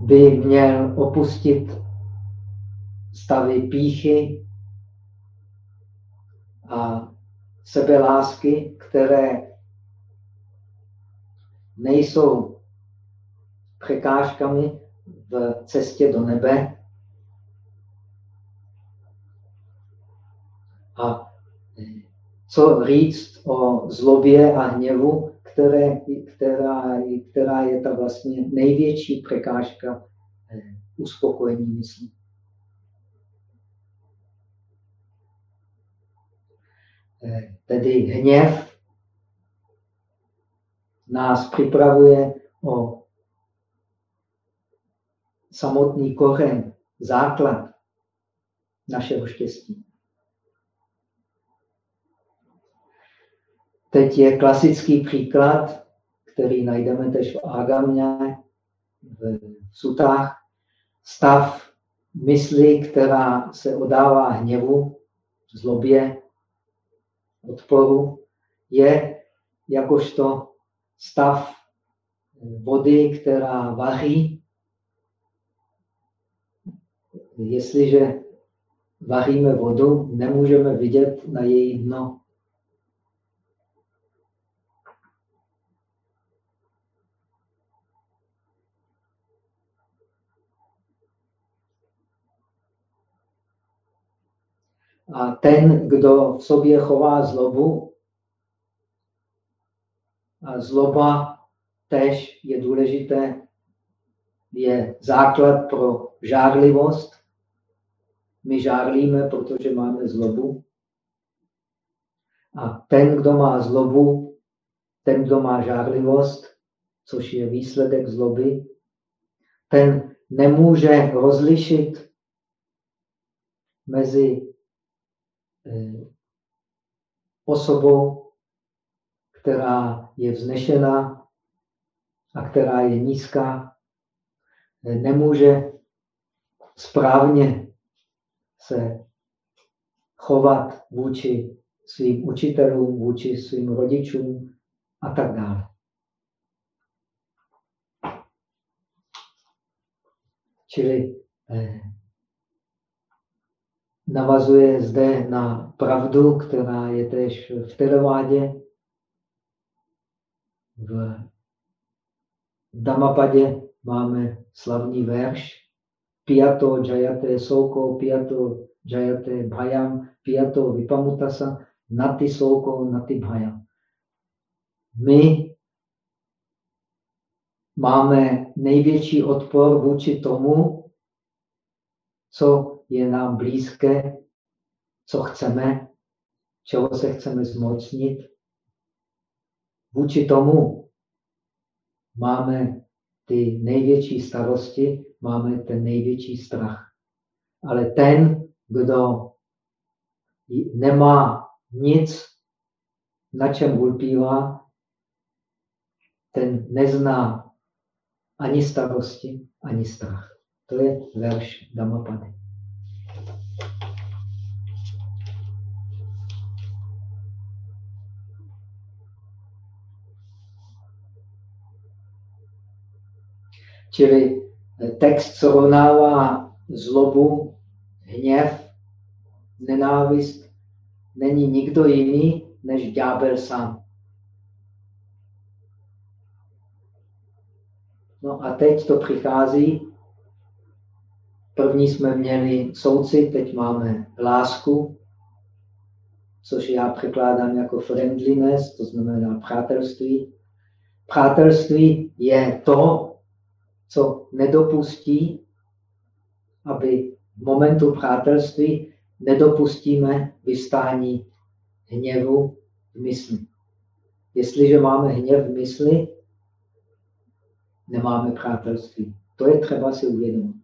by měl opustit stavy píchy a sebelásky, které nejsou překážkami v cestě do nebe. A co říct o zlobě a hněvu, které, která, která je ta vlastně největší překážka eh, uspokojení mysli. Eh, tedy hněv nás připravuje o samotný kořen, základ našeho štěstí. Teď je klasický příklad, který najdeme tež v Agamě, v sutách. Stav mysli, která se odává hněvu, zlobě, odporu, je jakožto stav vody, která vaří. Jestliže varíme vodu, nemůžeme vidět na její dno. A ten, kdo v sobě chová zlobu, a zloba tež je důležité, je základ pro žárlivost. My žárlíme, protože máme zlobu. A ten, kdo má zlobu, ten, kdo má žárlivost, což je výsledek zloby, ten nemůže rozlišit mezi osobou, která je vznešená a která je nízká, eh, nemůže správně se chovat vůči svým učitelům, vůči svým rodičům a tak dále. Čili eh, navazuje zde na pravdu, která je též v Teravádě, v Damapadě máme slavný verš Piato jayate soko, piato jayate bhayam, piato vipamutasa, nati soko, nati bhayam. My máme největší odpor vůči tomu, co je nám blízké, co chceme, čeho se chceme zmocnit. Vůči tomu máme ty největší starosti, máme ten největší strach. Ale ten, kdo nemá nic, na čem ulpívá, ten nezná ani starosti, ani strach. To je verš Damapady. Čili text srovnává zlobu, hněv, nenávist, není nikdo jiný než ďábel sám. No a teď to přichází. První jsme měli soucit, teď máme lásku, což já překládám jako friendliness, to znamená přátelství. přátelství je to, co nedopustí, aby v momentu přátelství nedopustíme vystání hněvu v mysli. Jestliže máme hněv v mysli, nemáme přátelství. To je třeba si uvědomit.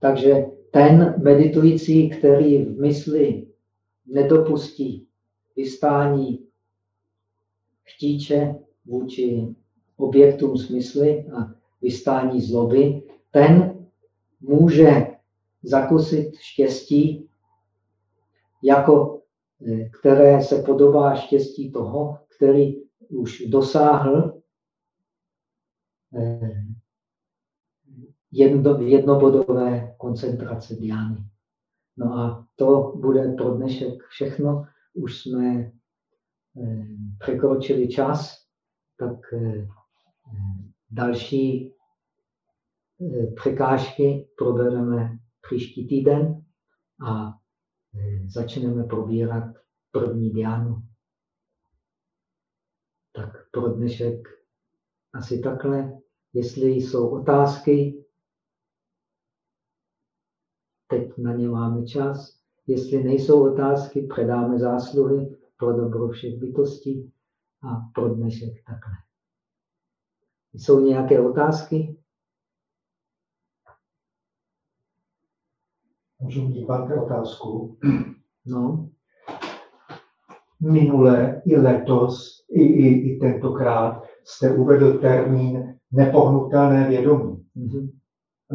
Takže ten meditující, který v mysli nedopustí vystání chtíče vůči objektům smysly a vystání zloby, ten může zakusit štěstí, jako, eh, které se podobá štěstí toho, který už dosáhl eh, jedno, jednobodové koncentrace diány. No a to bude pro dnešek všechno. Už jsme eh, překročili čas, tak eh, další eh, překážky probereme příští týden a začneme probírat první diánu. Tak pro dnešek asi takhle. Jestli jsou otázky, Teď na ně máme čas. Jestli nejsou otázky, předáme zásluhy pro dobro všech bytostí a pro dnešek takhle. Jsou nějaké otázky? Můžu mít velké otázku? No. Minule i letos, i, i, i tentokrát jste uvedl termín nepohnutelné vědomí. Mm-hmm.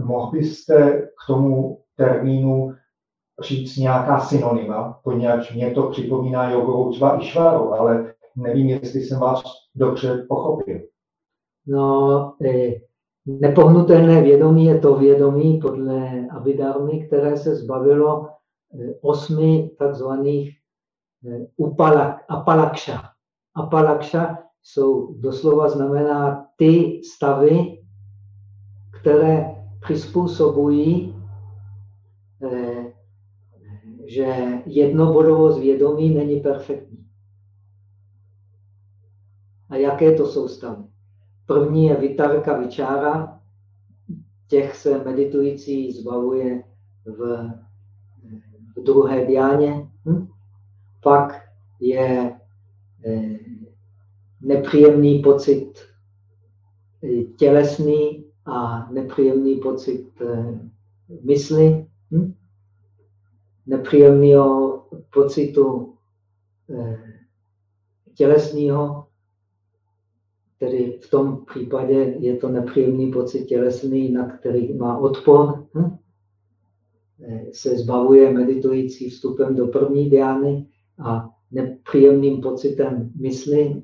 Mohl byste k tomu termínu říct nějaká synonyma, poněvadž mě to připomíná jogovou třeba Išvaru, ale nevím, jestli jsem vás dobře pochopil. No, e, nepohnutelné vědomí je to vědomí podle Abidarmy, které se zbavilo e, osmi takzvaných e, upalak, apalakša. Apalakša jsou doslova znamená ty stavy, které přizpůsobují Eh, že jednobodovost vědomí není perfektní. A jaké to jsou stavy? První je vitarka vyčára, těch se meditující zbavuje v, v druhé diáně. Hm? Pak je eh, nepříjemný pocit eh, tělesný a nepříjemný pocit mysli hm? Nepříjemného pocitu eh, tělesného, tedy v tom případě je to nepříjemný pocit tělesný, na který má odpor, hm? eh, se zbavuje meditující vstupem do první diány a nepříjemným pocitem mysli,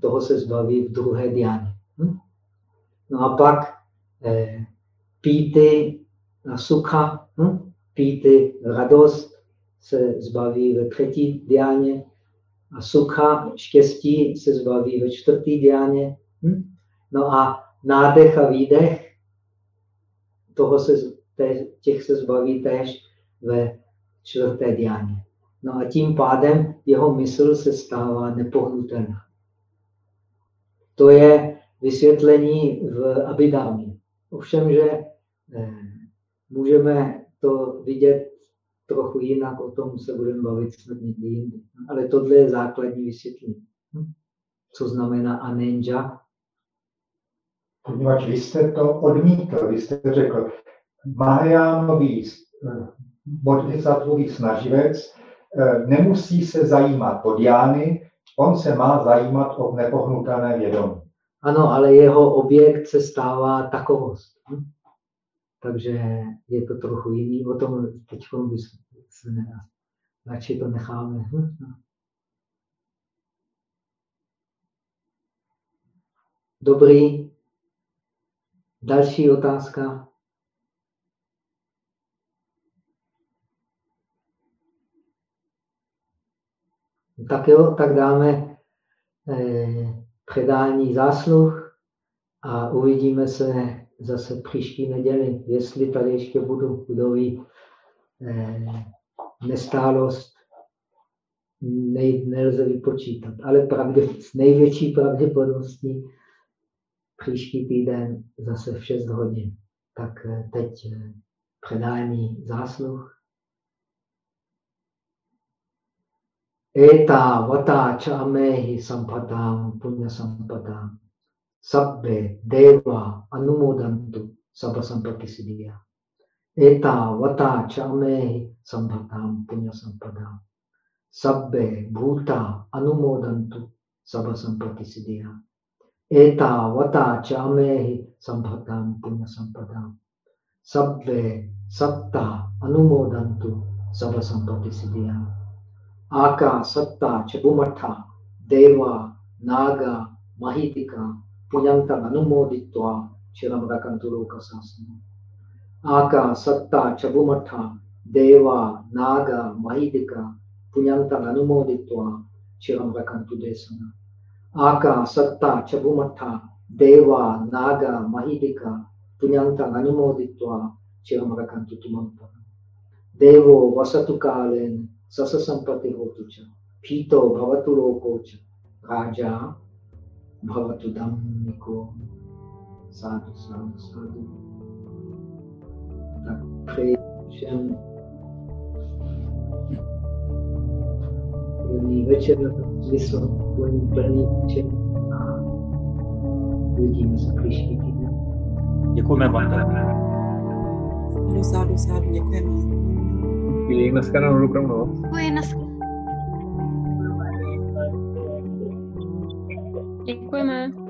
toho se zbaví v druhé diáně. Hm? No a pak eh, píty a sukha, hm? Píty, radost se zbaví ve třetí diáně a sukha, štěstí se zbaví ve čtvrtý diáně. Hm? No a nádech a výdech, toho se, těch se zbaví též ve čtvrté diáně. No a tím pádem jeho mysl se stává nepohnutelná. To je vysvětlení v Abidámě. Ovšem, že eh, můžeme to vidět trochu jinak, o tom se budeme bavit snad někdy jindy. Ale tohle je základní vysvětlení. Hm? Co znamená anenja? Poněvadž vy jste to odmítl, vy jste řekl, Mahajánový eh, bodhisattvový snaživec eh, nemusí se zajímat o diány, on se má zajímat o nepohnutelné vědomí. Ano, ale jeho objekt se stává takovost. Takže je to trochu jiný. O tom teď se radši to necháme. Dobrý. Další otázka. Tak jo, tak dáme eh, předání zásluh A uvidíme se zase příští neděli, jestli tady ještě budu, kdo ví, eh, nestálost nej, nelze vypočítat, ale pravdě, s největší pravděpodobností příští týden zase v 6 hodin. Tak eh, teď eh, předání zásluh. Eta vata chamehi sampatam punya sampatam ಸಬ್ಬೆ ದೇವ ಅನುಮೋದಂತು ಸಭ ಸಂಪರ್ಕಿಸಿದೀಯ. ಏತ, ವತ ಚಮೇ ಸಂಪದಾಂ ಪುಣ್ಯ ಸಂಪದಾಂ ಸಬ್ಬೆ ಭೂತ ಅನುಮೋದಂತು ಸಭ ಸಂಪರ್ಕಿಸಿದೀಯ. ಏತ, ವತ ಚಮೇ ಸಂಪದಾಂ ಪುಣ್ಯ ಸಂಪದಾಂ ಸಬ್ಬೆ ಸಪ್ತ ಅನುಮೋದಂತು ಸಭ ಸಂಪರ್ಕಿಸಿದೀಯ. ಆಕ ಸತ್ತ ಚಬುಮಠ ದೇವ, ನಾಗ, ಮಾಹಿತಿಕ పుయంతం అనుమోదిత్వ చిరమరకం తురూకశాసనం ఆక సత్త చబుమఠ దేవ నాగ మైదిక పుయంతం అనుమోదిత్వ చిరమరకంతు దేశన ఆక సత్త చబుమఠ దేవ నాగ మహిదిక పుణ్యంతం అనుమోదిత్వ చిరమరకంతు తుమంతన దేవో వసతు కాలేన్ సస సంపతి హోతు చ భీతో భవతు లోకోచ రాజా dhammiko. Sadhu, sadhu, sadhu. Tak přeji všem Příjemný večer, vysoký, plný večer a uvidíme se příští týden. Děkujeme vám. Sádu, sádu, sádu, děkujeme. Díky, nashledanou, dobrou noc. Děkuji, nashledanou. Děkujeme.